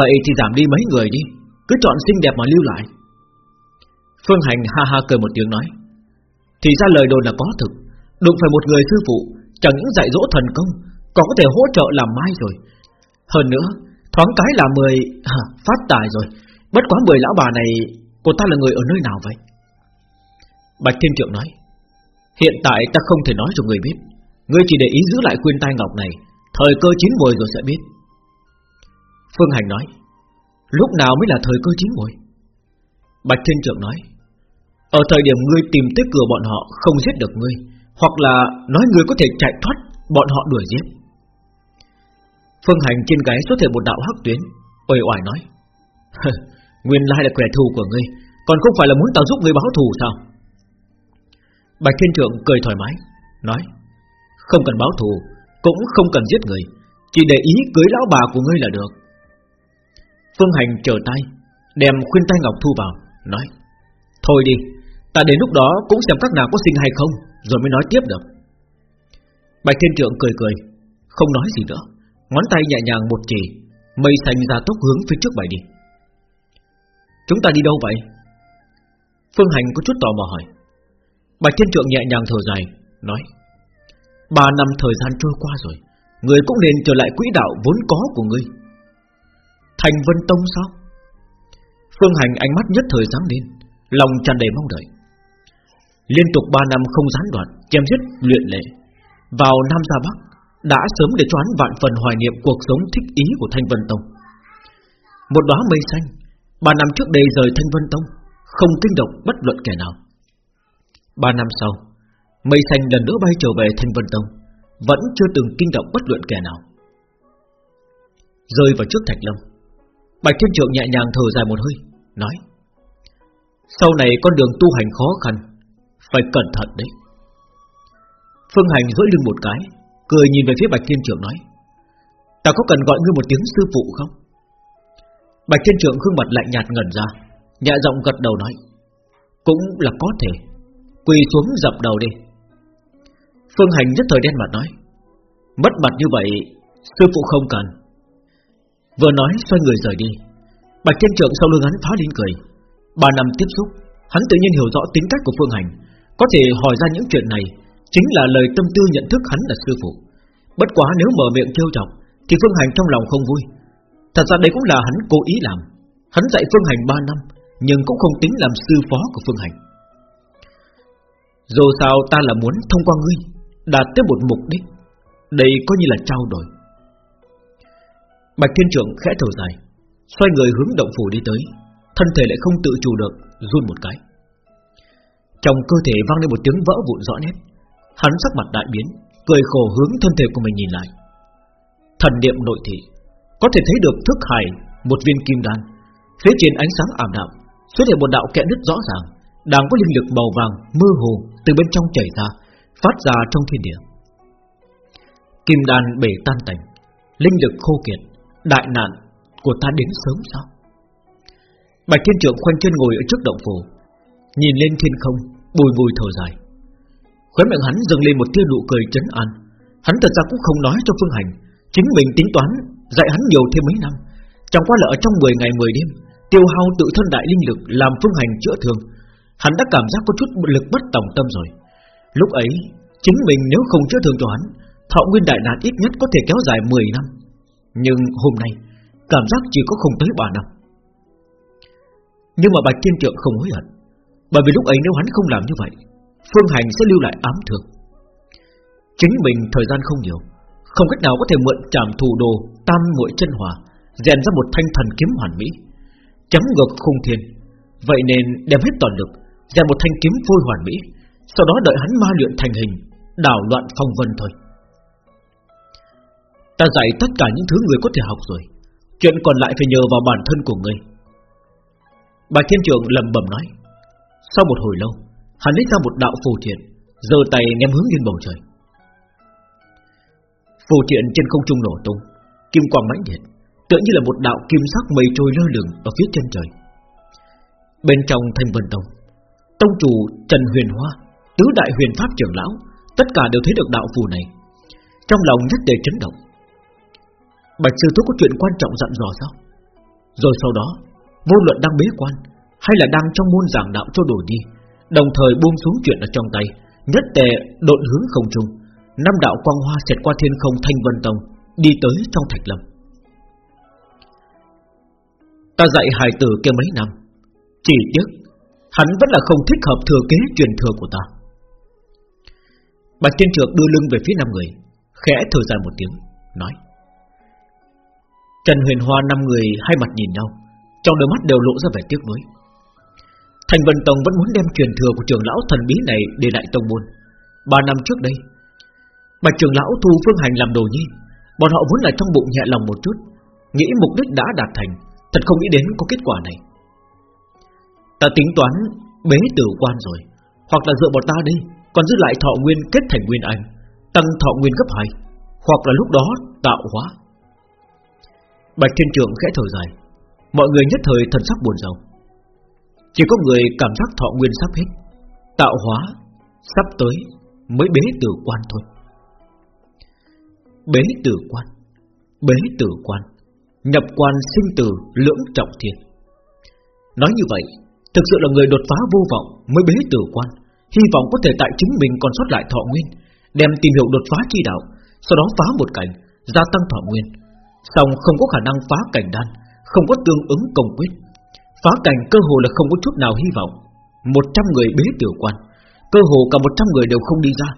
Vậy thì giảm đi mấy người đi, Cứ chọn xinh đẹp mà lưu lại. Phương Hành ha ha cười một tiếng nói, Thì ra lời đồn là có thực, Đụng phải một người sư phụ, Chẳng những dạy dỗ thần công, Còn có thể hỗ trợ làm mai rồi hơn nữa Thoáng cái là mười à, Phát tài rồi. Bất quá mười lão bà này Cô ta là người ở nơi nào vậy? Bạch Thiên Trượng nói Hiện tại ta không thể nói cho người biết. Ngươi chỉ để ý giữ lại khuyên tai ngọc này Thời cơ chín mùi rồi sẽ biết. Phương Hành nói Lúc nào mới là thời cơ chín mùi? Bạch Thiên Trượng nói Ở thời điểm ngươi tìm tới cửa bọn họ Không giết được ngươi Hoặc là nói ngươi có thể chạy thoát Bọn họ đuổi giết. Phương Hành trên gáy xuất hiện một đạo hắc tuyến Ôi oải nói Nguyên lai là kẻ thù của ngươi, Còn không phải là muốn tao giúp ngươi báo thù sao? Bạch Thiên Trượng cười thoải mái, Nói, Không cần báo thù, Cũng không cần giết người, Chỉ để ý cưới lão bà của ngươi là được. Phương Hành trở tay, Đem khuyên tay ngọc thu vào, Nói, Thôi đi, Ta đến lúc đó cũng xem các nàng có sinh hay không, Rồi mới nói tiếp được. Bạch Thiên Trượng cười cười, Không nói gì nữa. Ngón tay nhẹ nhàng một chỉ, Mây xanh ra tốc hướng phía trước bay đi. Chúng ta đi đâu vậy? Phương Hành có chút tò mò hỏi. Bạch Thiên Trượng nhẹ nhàng thở dài, Nói, Ba năm thời gian trôi qua rồi, Người cũng nên trở lại quỹ đạo vốn có của ngươi. Thành Vân Tông sao? Phương Hành ánh mắt nhất thời sáng lên, Lòng tràn đầy mong đợi. Liên tục ba năm không gián đoạn, Chém giết luyện lệ, Vào Nam ra Bắc đã sớm để choán vạn phần hoài niệm Cuộc sống thích ý của Thanh Vân Tông. Một đóa mây xanh, Ba năm trước đây rời Thanh Vân Tông, Không kinh động bất luận kẻ nào. Ba năm sau, Mây xanh lần nữa bay trở về Thanh Vân Tông, Vẫn chưa từng kinh động bất luận kẻ nào. Rơi vào trước Thạch Lâm Bạch Thiên Trượng nhẹ nhàng thở dài một hơi, Nói, Sau này con đường tu hành khó khăn, Phải cẩn thận đấy. Phương Hành dỗi lưng một cái Cười nhìn về phía Bạch Thiên trưởng nói, Ta có cần gọi ngươi một tiếng sư phụ không? Bạch Thiên trưởng gương mặt lạnh nhạt ngẩn ra, Nhẹ giọng gật đầu nói, Cũng là có thể, Quỳ xuống dập đầu đi. Phương Hành nhất thời đen mặt nói, Mất mặt như vậy, Sư phụ không cần. Vừa nói, xoay người rời đi. Bạch Thiên Trượng sau lưng hắn phá lên cười. Ba năm tiếp xúc, Hắn tự nhiên hiểu rõ tính cách của Phương Hành, Có thể hỏi ra những chuyện này Chính là lời tâm tư nhận thức hắn là sư phụ. Bất quá nếu mở miệng trêu chọc, Thì Phương Hành trong lòng không vui. Thật ra đây cũng là hắn cố ý làm. Hắn dạy Phương Hành 3 năm, Nhưng cũng không tính làm sư phó của Phương Hành. Dù sao ta là muốn thông qua ngươi, Đạt tới một mục đích. Đây coi như là trao đổi. Bạch Thiên Trưởng khẽ thở dài, Xoay người hướng động phủ đi tới. Thân thể lại không tự chủ được, Run một cái. Trong cơ thể vang lên một tiếng vỡ vụn rõ nét. Hắn sắc mặt đại biến, Cười khổ hướng thân thể của mình nhìn lại. Thần niệm nội thị, Có thể thấy được thức hải, Một viên kim đan. Phía trên ánh sáng ảm đạm, Xuất hiện một đạo kẽ nứt rõ ràng, Đang có linh lực màu vàng, mơ hồ, Từ bên trong chảy ra, Phát ra trong thiên địa. Kim đan bể tan tành, Linh lực khô kiệt, Đại nạn của ta đến sớm sao? Bạch thiên trưởng khoanh chân ngồi ở trước động phủ, Nhìn lên thiên không, Bùi bùi thở dài. Khóe miệng hắn dâng lên một tia nụ cười chấn an. Hắn thật ra cũng không nói cho Phương Hành, Chính mình tính toán Dạy hắn nhiều thêm mấy năm. Chẳng qua là ở trong 10 ngày 10 đêm, Tiêu hao tự thân đại linh lực Làm Phương Hành chữa thương. Hắn đã cảm giác có chút lực bất tòng tâm rồi. Lúc ấy, Chính mình nếu không chữa thương cho hắn, Thọ nguyên đại nạn ít nhất có thể kéo dài 10 năm. Nhưng hôm nay, Cảm giác chỉ có không tới 3 năm. Nhưng mà Bạch Thiên Trượng không hối hận, Bởi vì lúc ấy nếu hắn không làm như vậy Phương Hành sẽ lưu lại ám thương. Chính mình thời gian không nhiều, Không cách nào có thể mượn trảm thủ đồ Tam muội chân hòa, rèn ra một thanh thần kiếm hoàn mỹ, Chấm ngược khung thiên. Vậy nên đem hết toàn lực, rèn một thanh kiếm phôi hoàn mỹ, Sau đó đợi hắn ma luyện thành hình, Đảo loạn phong vân thôi. Ta dạy tất cả những thứ người có thể học rồi, Chuyện còn lại phải nhờ vào bản thân của ngươi. Bạch Thiên Trường lầm bầm nói. Sau một hồi lâu Hắn lấy ra một đạo phù triện, giơ tay ném hướng lên bầu trời. Phù triện trên không trung nổ tung, Kim quang mãnh liệt, Tựa như là một đạo kim sắc mây trôi lơ lửng Ở phía chân trời. Bên trong thanh vân tông Tông chủ Trần Huyền Hoa, Tứ đại huyền pháp trưởng lão, Tất cả đều thấy được đạo phù này. Trong lòng nhất đề chấn động. Bạch sư thúc có chuyện quan trọng dặn dò sao? Rồi sau đó, Vô luận đang bế quan, Hay là đang trong môn giảng đạo cho đổi đi Đồng thời buông xuống chuyện ở trong tay, Nhất tề độn hướng không trung. Năm đạo quang hoa xẹt qua thiên không thanh vân tông, Đi tới trong thạch lâm. Ta dạy hài tử kia mấy năm, Chỉ tiếc Hắn vẫn là không thích hợp thừa kế truyền thừa của ta. Bạch Thiên Trược đưa lưng về phía năm người, Khẽ thở dài một tiếng, Nói, Trần Huyền Hoa năm người hai mặt nhìn nhau, Trong đôi mắt đều lộ ra vẻ tiếc nuối. Thành Vân Tông vẫn muốn đem truyền thừa của trường lão thần bí này để lại tông môn. Ba năm trước đây Bạch trường lão thu Phương Hành làm đồ nhi. Bọn họ vốn là trong bụng nhẹ lòng một chút Nghĩ mục đích đã đạt thành Thật không nghĩ đến có kết quả này. Ta tính toán bế tử quan rồi Hoặc là dựa bọn ta đi Còn giữ lại thọ nguyên kết thành nguyên anh Tăng thọ nguyên gấp hai, Hoặc là lúc đó tạo hóa. Bạch Thiên Trưởng khẽ thở dài. Mọi người nhất thời thần sắc buồn rầu. Chỉ có người cảm giác thọ nguyên sắp hết, Tạo hóa Sắp tới mới bế tử quan thôi. Bế tử quan, Bế tử quan, Nhập quan sinh tử lưỡng trọng thiên Nói như vậy, Thực sự là người đột phá vô vọng Mới bế tử quan, Hy vọng có thể tại chính mình còn sót lại thọ nguyên, Đem tìm hiểu đột phá chi đạo, Sau đó phá một cảnh, Gia tăng thọ nguyên. Xong không có khả năng phá cảnh đan, Không có tương ứng công quyết. Phá cảnh cơ hồ là không có chút nào hy vọng. Một trăm người bế tiểu quan, Cơ hồ cả một trăm người đều không đi ra.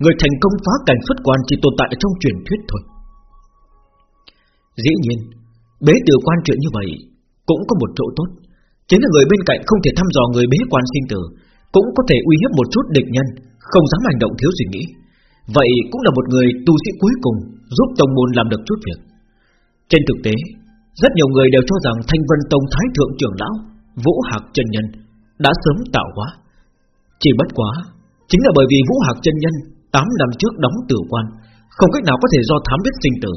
Người thành công phá cảnh xuất quan Chỉ tồn tại ở trong truyền thuyết thôi. Dĩ nhiên, Bế tiểu quan chuyện như vậy Cũng có một chỗ tốt. Chính là người bên cạnh không thể thăm dò người bế quan sinh tử, Cũng có thể uy hiếp một chút địch nhân, Không dám hành động thiếu suy nghĩ. Vậy cũng là một người tu sĩ cuối cùng Giúp tông môn làm được chút việc. Trên thực tế rất nhiều người đều cho rằng Thanh Vân Tông Thái Thượng trưởng lão, Vũ Hạc chân Nhân, Đã sớm tạo hóa. Chỉ bất quá, Chính là bởi vì Vũ Hạc chân Nhân 8 năm trước đóng tử quan, Không cách nào có thể do thám biết sinh tử.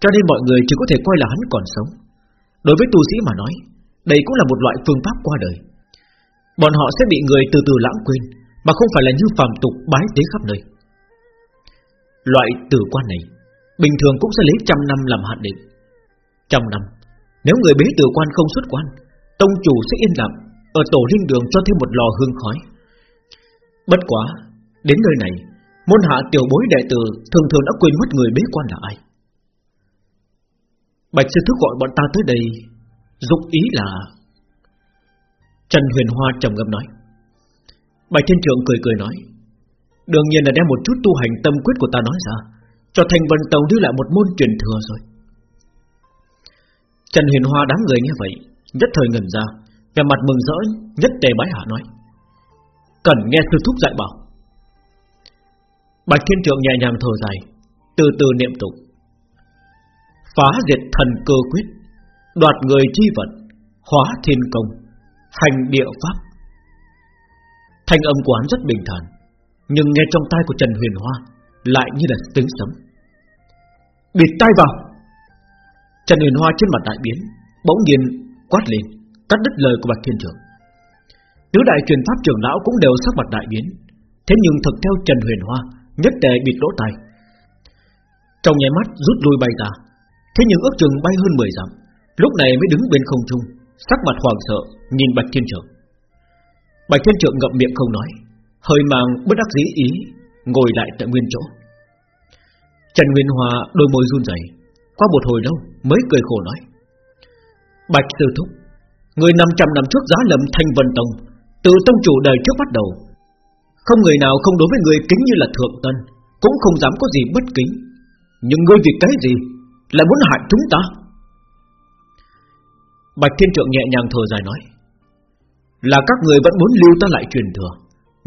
Cho nên mọi người chỉ có thể coi là hắn còn sống. Đối với tu sĩ mà nói, Đây cũng là một loại phương pháp qua đời. Bọn họ sẽ bị người từ từ lãng quên, Mà không phải là như phàm tục bái tế khắp nơi. Loại tử quan này, Bình thường cũng sẽ lấy trăm năm làm hạn định. Trăm năm, Nếu người bế tử quan không xuất quan, Tông chủ sẽ yên lặng, Ở tổ linh đường cho thêm một lò hương khói. Bất quá, Đến nơi này, Môn hạ tiểu bối đệ tử Thường thường đã quên mất người bế quan là ai. Bạch sư thúc gọi bọn ta tới đây Dục ý là Trần Huyền Hoa trầm ngâm nói. Bạch Thiên Trưởng cười cười nói, Đương nhiên là đem một chút tu hành tâm quyết của ta nói ra, Cho thành vân tàu đưa lại một môn truyền thừa rồi. Trần Huyền Hoa đám người nghe vậy, Nhất thời ngẩn ra Về mặt mừng rỡ, Nhất tề bái hạ nói, Cần nghe sư thúc dạy bảo. Bạch Thiên Trượng nhẹ nhàng thở dài, Từ từ niệm tục Phá diệt thần cơ quyết, Đoạt người chi vận Hóa thiên công, Hành địa pháp. Thanh âm quán rất bình thản, Nhưng nghe trong tai của Trần Huyền Hoa Lại như là tiếng sấm. Bịt tay vào! Trần Huyền Hoa trên mặt đại biến, Bỗng nhiên quát lên, Cắt đứt lời của Bạch Thiên Trưởng Tứ đại truyền pháp trưởng lão cũng đều sắc mặt đại biến, Thế nhưng thực theo Trần Huyền Hoa, Nhất tề bịt lỗ tai Trong nháy mắt rút lui bay ra, Thế nhưng ước chừng bay hơn 10 dặm, Lúc này mới đứng bên không trung, Sắc mặt hoàng sợ, Nhìn Bạch Thiên Trưởng Bạch Thiên Trưởng ngậm miệng không nói, Hơi mang bất đắc dĩ ý, Ngồi lại tại nguyên chỗ. Trần Nguyên Hòa đôi môi run rẩy qua một hồi lâu mới cười khổ nói. Bạch Sư Thúc, Người 500 năm trước giá lầm Thanh Vân Tông, Từ tông chủ đời trước bắt đầu, Không người nào không đối với người kính như là Thượng Tân, Cũng không dám có gì bất kính. Nhưng ngươi vì cái gì Lại muốn hại chúng ta? Bạch Thiên Trượng nhẹ nhàng thở dài nói. Là các người vẫn muốn lưu ta lại truyền thừa,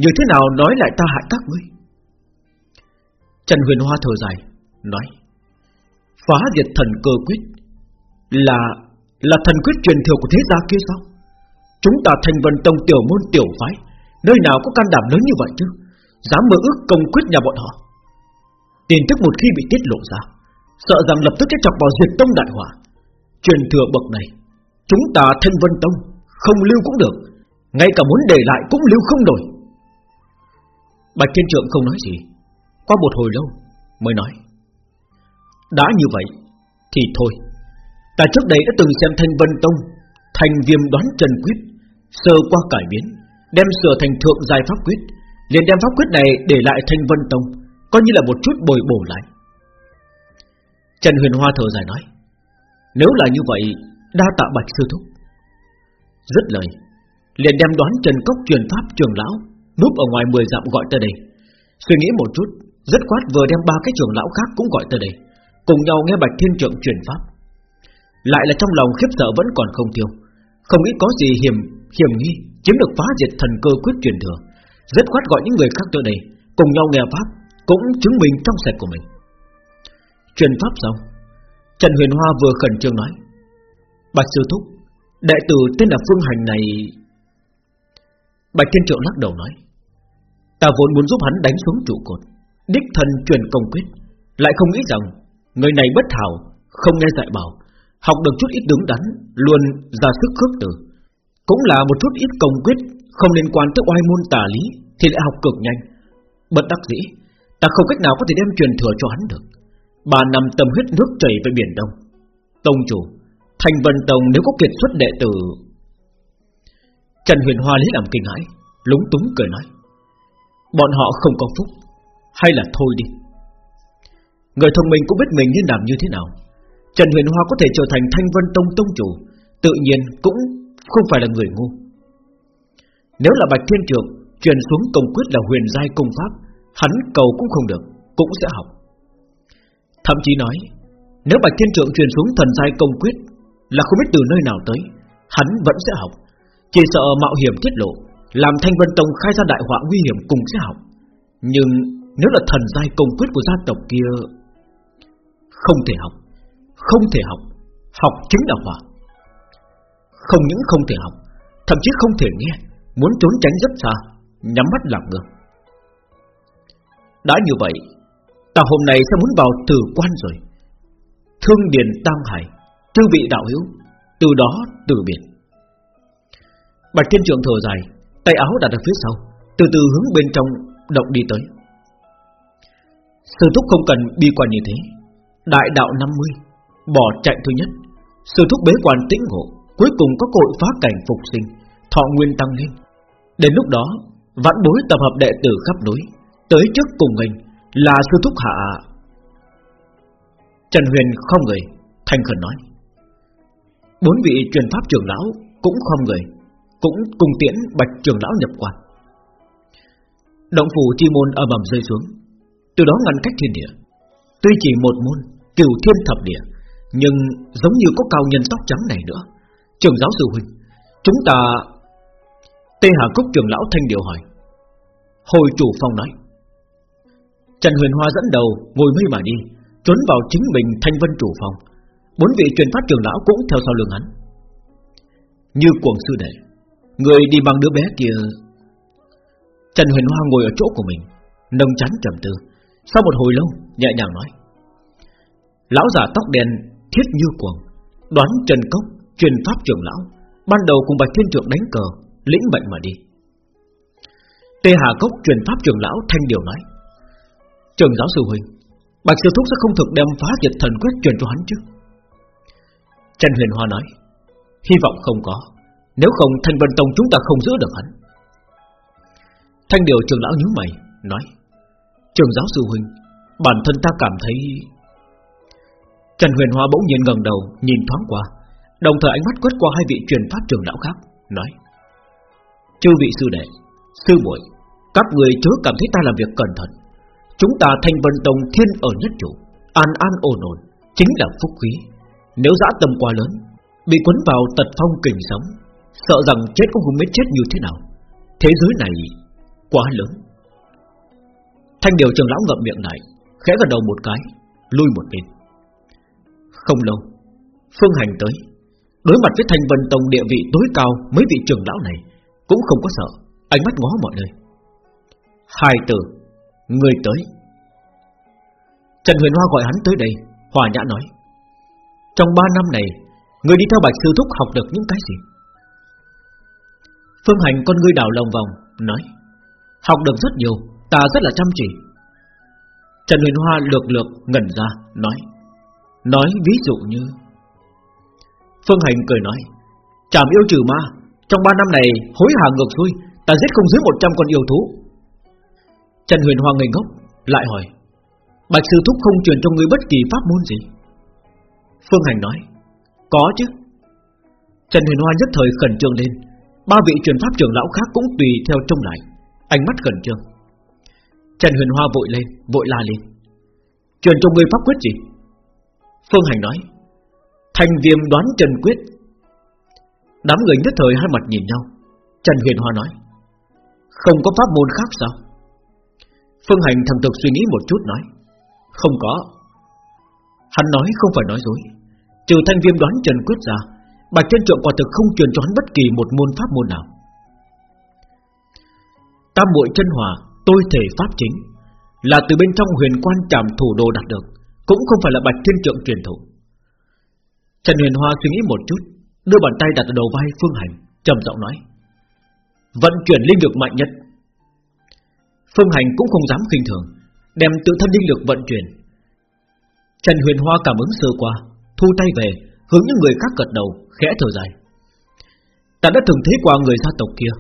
Như thế nào nói lại ta hại các ngươi? Trần Huyền Hoa thở dài, Nói. Phá diệt thần cơ quyết. Là Là thần quyết truyền thừa của thế gia kia sao? Chúng ta thành vân tông tiểu môn, tiểu phái, Nơi nào có can đảm lớn như vậy chứ? Dám mơ ước công quyết nhà bọn họ. Tin tức một khi bị tiết lộ ra, Sợ rằng lập tức sẽ chọc vào diệt tông đại hỏa Truyền thừa bậc này, Chúng ta thanh vân tông, Không lưu cũng được. Ngay cả muốn để lại cũng lưu không nổi. Bạch Thiên Trượng không nói gì. Qua một hồi lâu, mới nói đã như vậy, Thì thôi. Ta trước đây đã từng xem Thanh Vân Tông Thành viêm đoán trần quyết, Sơ qua cải biến, Đem sửa thành thượng giai pháp quyết, liền đem pháp quyết này để lại Thanh Vân Tông, Coi như là một chút bồi bổ lại. Trần Huyền Hoa thở dài nói, Nếu là như vậy, Đa tạ bạch sư thúc. Rất lời, liền đem đoán trần cốc truyền pháp trường lão, Núp ở ngoài 10 dặm gọi tới đây. Suy nghĩ một chút Rất quát vừa đem ba cái trường lão khác cũng gọi tới đây. Cùng nhau nghe bạch thiên trượng truyền pháp. Lại là trong lòng khiếp sợ vẫn còn không tiêu. Không nghĩ có gì hiểm hiểm nghi, Chiếm được phá diệt thần cơ quyết truyền thừa. Rất quát gọi những người khác tới đây, Cùng nhau nghe pháp, Cũng chứng minh trong sạch của mình. Truyền pháp xong, Trần Huyền Hoa vừa khẩn trương nói, Bạch Sư Thúc, Đệ tử tên là Phương Hành này Bạch Thiên Trượng lắc đầu nói, Ta vốn muốn giúp hắn đánh xuống trụ cột, Đích thần truyền công quyết, Lại không nghĩ rằng Người này bất hảo, Không nghe dạy bảo. Học được chút ít đứng đắn, Luôn ra sức khước từ. Cũng là một chút ít công quyết, Không liên quan tới oai môn tà lý, Thì lại học cực nhanh. Bất đắc dĩ, Ta không cách nào có thể đem truyền thừa cho hắn được. Bà nằm tâm huyết nước chảy về biển đông. Tông chủ, Thành Vân Tông nếu có kiệt xuất đệ tử. Trần Huyền Hoa lấy làm kinh hãi, Lúng túng cười nói. Bọn họ không có phúc, Hay là thôi đi. Người thông minh cũng biết mình nên làm như thế nào. Trần Huyền Hoa có thể trở thành Thanh Vân Tông Tông Chủ, Tự nhiên cũng không phải là người ngu. Nếu là Bạch Thiên Trượng, Truyền xuống công quyết là huyền giai công pháp, Hắn cầu cũng không được, Cũng sẽ học. Thậm chí nói, Nếu Bạch Thiên Trượng truyền xuống thần giai công quyết Là không biết từ nơi nào tới, Hắn vẫn sẽ học. Chỉ sợ mạo hiểm tiết lộ, Làm Thanh Vân Tông khai ra đại họa nguy hiểm cùng sẽ học. Nhưng nếu là thần giai công quyết của gia tộc kia không thể học. Không thể học. Học chính là hỏa Không những không thể học, Thậm chí không thể nghe. Muốn trốn tránh rất xa, Nhắm mắt làm ngơ. Đã như vậy, Ta hôm nay sẽ muốn vào từ quan rồi. Thương điền tam hải, Tư vị đạo hữu, Từ đó từ biệt. Bạch Thiên Trượng thở dài, Tay áo đặt ở phía sau, Từ từ hướng bên trong, động đi tới. Sư thúc không cần bi quan như thế. Đại đạo 50 Bỏ chạy thứ nhất Sư thúc bế quan tĩnh ngộ, Cuối cùng có cội phá cảnh phục sinh, Thọ nguyên tăng lên. Đến lúc đó Vãn bối tập hợp đệ tử khắp núi, Tới trước cùng mình Là sư thúc hạ Trần Huyền không người Thanh khẩn nói. Bốn vị truyền pháp trưởng lão Cũng không người, Cũng cùng tiễn bạch trưởng lão nhập quan. Động phủ chi môn ở ầm rơi xuống, Từ đó ngăn cách thiên địa. Tuy chỉ một môn Cửu thiên thập địa, Nhưng giống như có cao nhân tóc trắng này nữa. Trường giáo sư huynh, Chúng ta, Tê Hà Cúc trường lão thanh điều hỏi. Hồi chủ phong nói. Trần Huyền Hoa dẫn đầu, Ngồi mây mà đi, Trốn vào chính mình thanh vân chủ phong Bốn vị truyền pháp trường lão cũng theo sau lưng hắn. Như cuồng sư đệ, Người đi bằng đứa bé kia. Trần Huyền Hoa ngồi ở chỗ của mình, Nâng chắn trầm tư. Sau một hồi lâu, nhẹ nhàng nói. Lão già tóc đen, thiết như cuồng, Đoán Trần Cốc, Truyền pháp trưởng lão, Ban đầu cùng Bạch Thiên Trượng đánh cờ, Lĩnh bệnh mà đi. Tê Hà Cốc truyền pháp trưởng lão thanh điều nói, Trường giáo sư huynh, Bạch sư thúc sẽ không thực đem phá diệt thần quyết truyền cho hắn chứ? Trần Huyền Hoa nói, Hy vọng không có, Nếu không Thanh Vân Tông chúng ta không giữ được hắn. Thanh điều trường lão nhíu mày, Nói, Trường giáo sư huynh, Bản thân ta cảm thấy Trần Huyền Hoa bỗng nhiên ngẩng đầu, Nhìn thoáng qua. Đồng thời ánh mắt quét qua hai vị truyền pháp trường lão khác, Nói, Chư vị sư đệ, Sư muội, Các người chớ cảm thấy ta làm việc cẩn thận. Chúng ta thành vân tông thiên ở nhất chủ, An an ổn ổn, Chính là phúc khí. Nếu dã tâm quá lớn, Bị cuốn vào tật phong kình sống, Sợ rằng chết cũng không biết chết như thế nào. Thế giới này quá lớn. Thanh điều trường lão ngậm miệng lại, Khẽ gật đầu một cái, Lui một bên. Không lâu, Phương hành tới. Đối mặt với thành vân tông địa vị tối cao Mấy vị trưởng lão này, Cũng không có sợ, Ánh mắt ngó mọi nơi. Hai từ Người tới. Trần Huyền Hoa gọi hắn tới đây, Hòa nhã nói, Trong ba năm này, Người đi theo Bạch Sư Thúc học được những cái gì? Phương Hành con ngươi đảo lòng vòng, Nói, Học được rất nhiều, Ta rất là chăm chỉ. Trần Huyền Hoa lược lược ngẩn ra, Nói Nói ví dụ như, Phương Hành cười nói, Chảm yêu trừ ma, Trong ba năm này hối hả ngược xuôi, Ta giết không dưới 100 con yêu thú. Trần Huyền Hoa ngây ngốc, Lại hỏi, Bạch Sư Thúc không truyền cho ngươi bất kỳ pháp môn gì? Phương Hành nói, Có chứ. Trần Huyền Hoa nhất thời khẩn trương lên, Ba vị truyền pháp trưởng lão khác cũng tùy theo trông lại, Ánh mắt khẩn trương. Trần Huyền Hoa vội lên, Vội la lên, Truyền cho ngươi pháp quyết gì? Phương Hành nói, Thành viêm đoán Trần Quyết. Đám người nhất thời hai mặt nhìn nhau. Trần Huyền Hoa nói, Không có pháp môn khác sao? Phương Hành thầm thực suy nghĩ một chút nói, Không có. Hắn nói không phải nói dối. Trừ thanh viêm đoán Trần Quyết ra, Bạch Thiên Trượng quả thực không truyền cho hắn bất kỳ một môn pháp môn nào. Tam muội chân hòa, Tôi thể pháp chính, Là từ bên trong huyền quan trảm thủ đồ đạt được. Cũng không phải là Bạch Thiên Trượng truyền thụ. Trần Huyền Hoa suy nghĩ một chút, Đưa bàn tay đặt ở đầu vai Phương Hành, trầm giọng nói, Vận chuyển linh lực mạnh nhất. Phương Hành cũng không dám khinh thường, Đem tự thân linh lực vận chuyển. Trần Huyền Hoa cảm ứng sơ qua, Thu tay về, Hướng những người khác gật đầu, Khẽ thở dài. Ta đã từng thấy qua người gia tộc kia,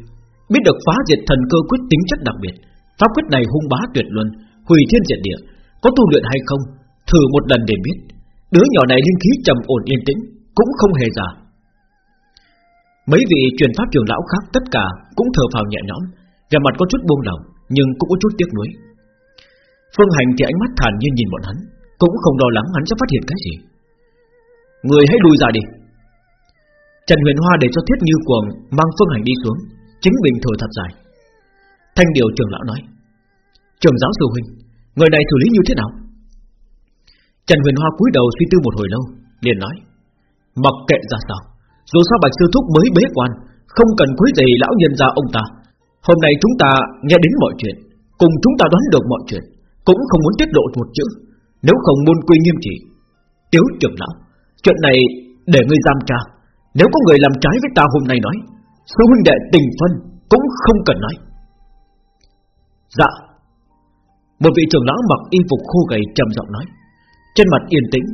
Biết được phá diệt thần cơ quyết tính chất đặc biệt, Pháp quyết này hung bá tuyệt luân, Hủy thiên diệt địa, Có tu luyện hay không Thử một lần để biết. Đứa nhỏ này linh khí trầm ổn yên tĩnh, Cũng không hề giả Mấy vị truyền pháp trưởng lão khác tất cả Cũng thở phào nhẹ nhõm, Vẻ mặt có chút buông lòng Nhưng cũng có chút tiếc nuối. Phương Hành thì ánh mắt thản nhiên nhìn bọn hắn, Cũng không lo lắng hắn sẽ phát hiện cái gì. Người hãy lùi ra đi. Trần Huyền Hoa để cho Thiết Như Cuồng Mang Phương Hành đi xuống, Chính mình thở thật dài. Thanh điều trưởng lão nói trưởng giáo sư huynh, Người này xử lý như thế nào? Trần Huyền Hoa cúi đầu suy tư một hồi lâu, liền nói, Mặc kệ ra sao, Dù sao Bạch Sư Thúc mới bế quan, Không cần quý gì lão nhân gia ông ta. Hôm nay chúng ta nghe đến mọi chuyện, Cùng chúng ta đoán được mọi chuyện, Cũng không muốn tiết lộ một chữ. Nếu không môn quy nghiêm trị, Tiếu trưởng lão, Chuyện này để ngươi giam tra. Nếu có người làm trái với ta hôm nay nói, Sư huynh đệ tình phân Cũng không cần nói. Dạ. Một vị trưởng lão mặc y phục khô gầy trầm giọng nói trên mặt yên tĩnh,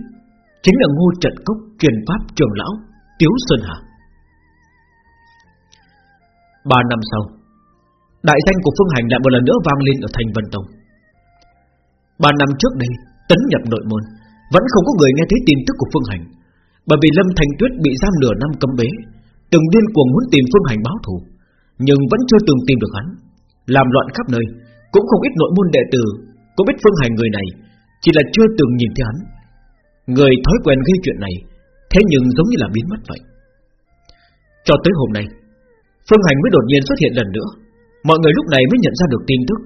Chính là ngô trận cốc truyền pháp, trường lão, Tiếu Sơn Hà. Ba năm sau, Đại danh của Phương Hành lại một lần nữa vang lên ở thành Vân Tông. Ba năm trước đây, Tấn nhập nội môn, Vẫn không có người nghe thấy tin tức của Phương Hành, Bởi vì Lâm Thành Tuyết bị giam nửa năm cấm bế, Từng điên cuồng muốn tìm Phương Hành báo thù, Nhưng vẫn chưa từng tìm được hắn. Làm loạn khắp nơi, Cũng không ít nội môn đệ tử Có biết Phương Hành người này chỉ là chưa từng nhìn thấy hắn. Người thói quen gây chuyện này, Thế nhưng giống như là biến mất vậy. Cho tới hôm nay, Phương Hành mới đột nhiên xuất hiện lần nữa. Mọi người lúc này mới nhận ra được tin tức.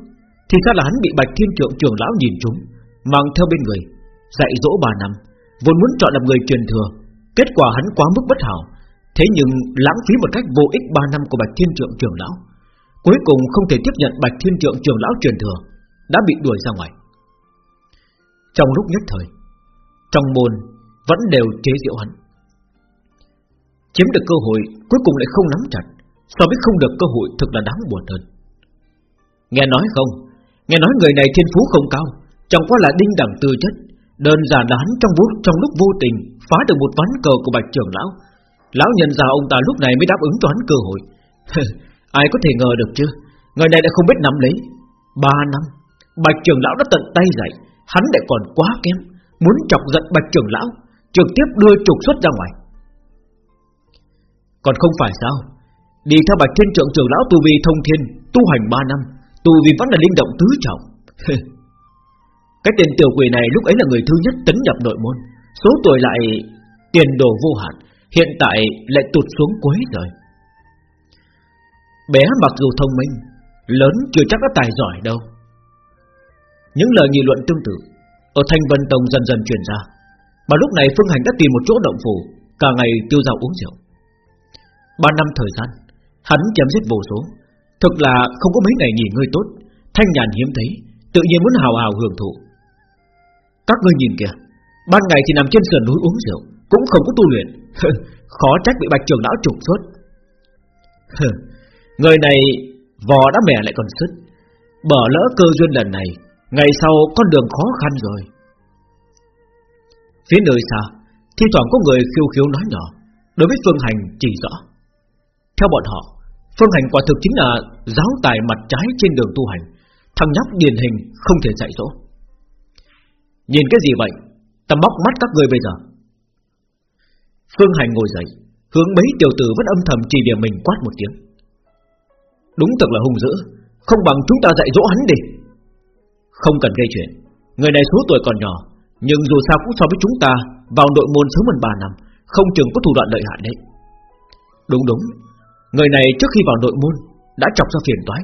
Thì ra là hắn bị Bạch Thiên Trượng trưởng lão nhìn trúng, Mang theo bên người, Dạy dỗ bà năm, Vốn muốn chọn làm người truyền thừa. Kết quả hắn quá mức bất hảo, Thế nhưng lãng phí một cách vô ích 3 năm của Bạch Thiên Trượng trưởng lão. Cuối cùng không thể tiếp nhận Bạch Thiên Trượng trưởng lão truyền thừa, Đã bị đuổi ra ngoài. Trong lúc nhất thời. Trong môn vẫn đều chế diệu hắn. Chiếm được cơ hội Cuối cùng lại không nắm chặt So với không được cơ hội thực là đáng buồn hơn. Nghe nói không? Nghe nói người này thiên phú không cao Chẳng qua là đinh đẳng tư chất Đơn giản là hắn trong, vô, trong lúc vô tình Phá được một ván cờ của bạch trưởng lão. Lão nhân già ông ta lúc này mới đáp ứng toán cơ hội. Ai có thể ngờ được chứ? Người này đã không biết nắm lấy. Ba năm Bạch trưởng lão đã tận tay dạy Hắn lại còn quá kém, Muốn chọc giận bạch trưởng lão, Trực tiếp đưa trục xuất ra ngoài. Còn không phải sao? Đi theo bạch thiên trưởng trưởng lão tu vi thông thiên, Tu hành ba năm, Tu vi vẫn là linh động tứ trọng. Cái tên tiểu quỷ này lúc ấy là người thứ nhất tấn nhập nội môn, Số tuổi lại tiền đồ vô hạn, Hiện tại lại tụt xuống cuối rồi Bé mặc dù thông minh, Lớn chưa chắc đã tài giỏi đâu. Những lời nghị luận tương tự, Ở Thanh Vân Tông dần dần truyền ra. Mà lúc này Phương Hành đã tìm một chỗ động phủ, Cả ngày tiêu dao uống rượu. Ba năm thời gian, Hắn chém giết vô số. Thực là không có mấy ngày nghỉ ngơi tốt, Thanh nhàn hiếm thấy, Tự nhiên muốn hào hào hưởng thụ. Các ngươi nhìn kìa, Ban ngày thì nằm trên sườn núi uống rượu, Cũng không có tu luyện. Khó trách bị bạch trường lão trục xuất. Người này Vò đã mẻ lại còn sứt. Bỏ lỡ cơ duyên lần này Ngày sau con đường khó khăn rồi. Phía nơi xa, Thi thoảng có người khiêu khiếu nói nhỏ, Đối với Phương Hành chỉ rõ. Theo bọn họ, Phương Hành quả thực chính là Giáo tài mặt trái trên đường tu hành, Thằng nhóc điển hình không thể dạy dỗ. Nhìn cái gì vậy? Ta móc mắt các người bây giờ. Phương Hành ngồi dậy, Hướng mấy tiểu tử vẫn âm thầm chỉ điểm mình quát một tiếng. Đúng thật là hung dữ, Không bằng chúng ta dạy dỗ hắn đi. Không cần gây chuyện. Người này số tuổi còn nhỏ, Nhưng dù sao cũng so với chúng ta, Vào nội môn sớm hơn 3 năm, Không chừng có thủ đoạn lợi hại đấy. Đúng đúng. Người này trước khi vào nội môn, Đã chọc ra phiền toái.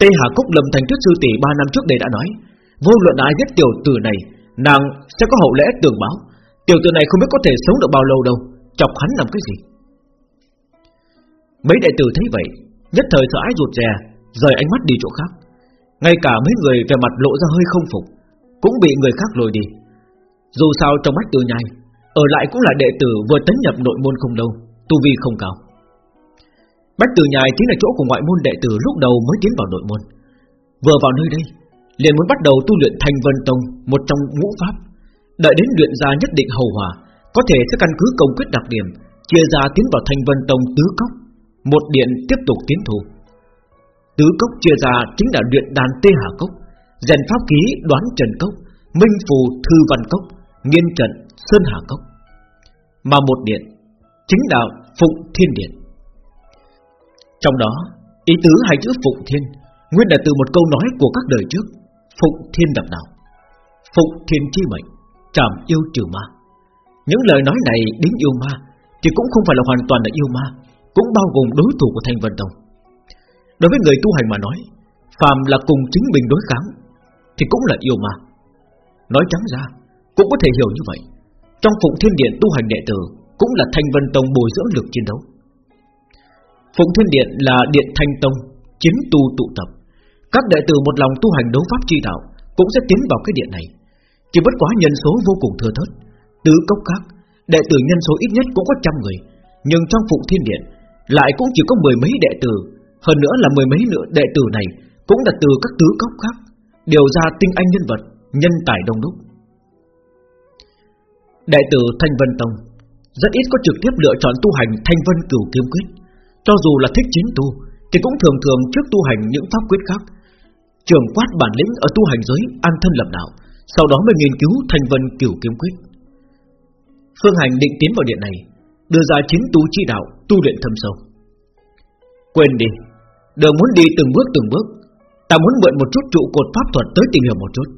Tê Hà Cúc lầm thành tuyết sư tỷ 3 năm trước đây đã nói, Vô luận ai giết tiểu tử này, Nàng sẽ có hậu lễ tường báo. Tiểu tử này không biết có thể sống được bao lâu đâu, Chọc hắn làm cái gì? Mấy đệ tử thấy vậy, Nhất thời sợ ái rụt rè, Rời ánh mắt đi chỗ khác. Ngay cả mấy người về mặt lộ ra hơi không phục Cũng bị người khác lôi đi Dù sao trong mắt từ nhai Ở lại cũng là đệ tử vừa tấn nhập nội môn không lâu Tu vi không cao Bách Từ Nhai chính là chỗ của ngoại môn đệ tử lúc đầu mới tiến vào nội môn. Vừa vào nơi đây, liền muốn bắt đầu tu luyện Thanh Vân Tông, một trong ngũ pháp. Đợi đến luyện ra nhất định hầu hòa, có thể sẽ căn cứ công quyết đặc điểm, chia ra tiến vào Thanh Vân Tông tứ cốc, một điện tiếp tục tiến thủ. Tứ cốc chia ra chính là luyện đàn tê hà cốc, rèn pháp ký đoán trần cốc, minh phù thư văn cốc, nghiên trận sơn hà cốc. Mà một điện chính là Phụng Thiên Điện. Trong đó, ý tứ hai chữ Phụng Thiên nguyên là từ một câu nói của các đời trước, Phụng Thiên đập đạo, Phụng Thiên chi mệnh, trảm yêu trừ ma. Những lời nói này đến yêu ma thì cũng không phải là hoàn toàn là yêu ma, cũng bao gồm đối thủ của Thanh Vân Tông. Đối với người tu hành mà nói, phàm là cùng chính mình đối kháng thì cũng là yêu ma. Nói trắng ra, cũng có thể hiểu như vậy. Trong Phụng Thiên Điện tu hành đệ tử cũng là Thanh Vân Tông bồi dưỡng lực chiến đấu. Phụng Thiên Điện là điện Thanh Tông chiến tu tụ tập. Các đệ tử một lòng tu hành đấu pháp chi đạo cũng sẽ tiến vào cái điện này. Chỉ bất quá nhân số vô cùng thừa thớt, tứ cốc khác, đệ tử nhân số ít nhất cũng có trăm người, nhưng trong Phụng Thiên Điện lại cũng chỉ có mười mấy đệ tử, hơn nữa là mười mấy nữa đệ tử này cũng là từ các tứ cốc khác, điều ra tinh anh nhân vật, nhân tài đông đúc. Đệ tử Thanh Vân Tông rất ít có trực tiếp lựa chọn tu hành Thanh Vân Cửu Kiếm Quyết, cho dù là thích chính tu Thì cũng thường thường trước tu hành những pháp quyết khác Trường quát bản lĩnh ở tu hành giới An thân lập đạo Sau đó mới nghiên cứu thanh vân cửu kiếm quyết. Phương Hành định tiến vào điện này Đưa ra chính tu chi đạo Tu luyện thâm sâu. Quên đi đều muốn đi từng bước từng bước. Ta muốn mượn một chút trụ cột pháp thuật tới tìm hiểu một chút.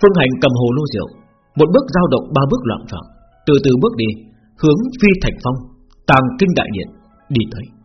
Phương Hành cầm hồ lô rượu, Một bước giao động, ba bước loạn trọng. Từ từ bước đi, Hướng phi thạch phong, Tàng kinh đại điện, Đi tới.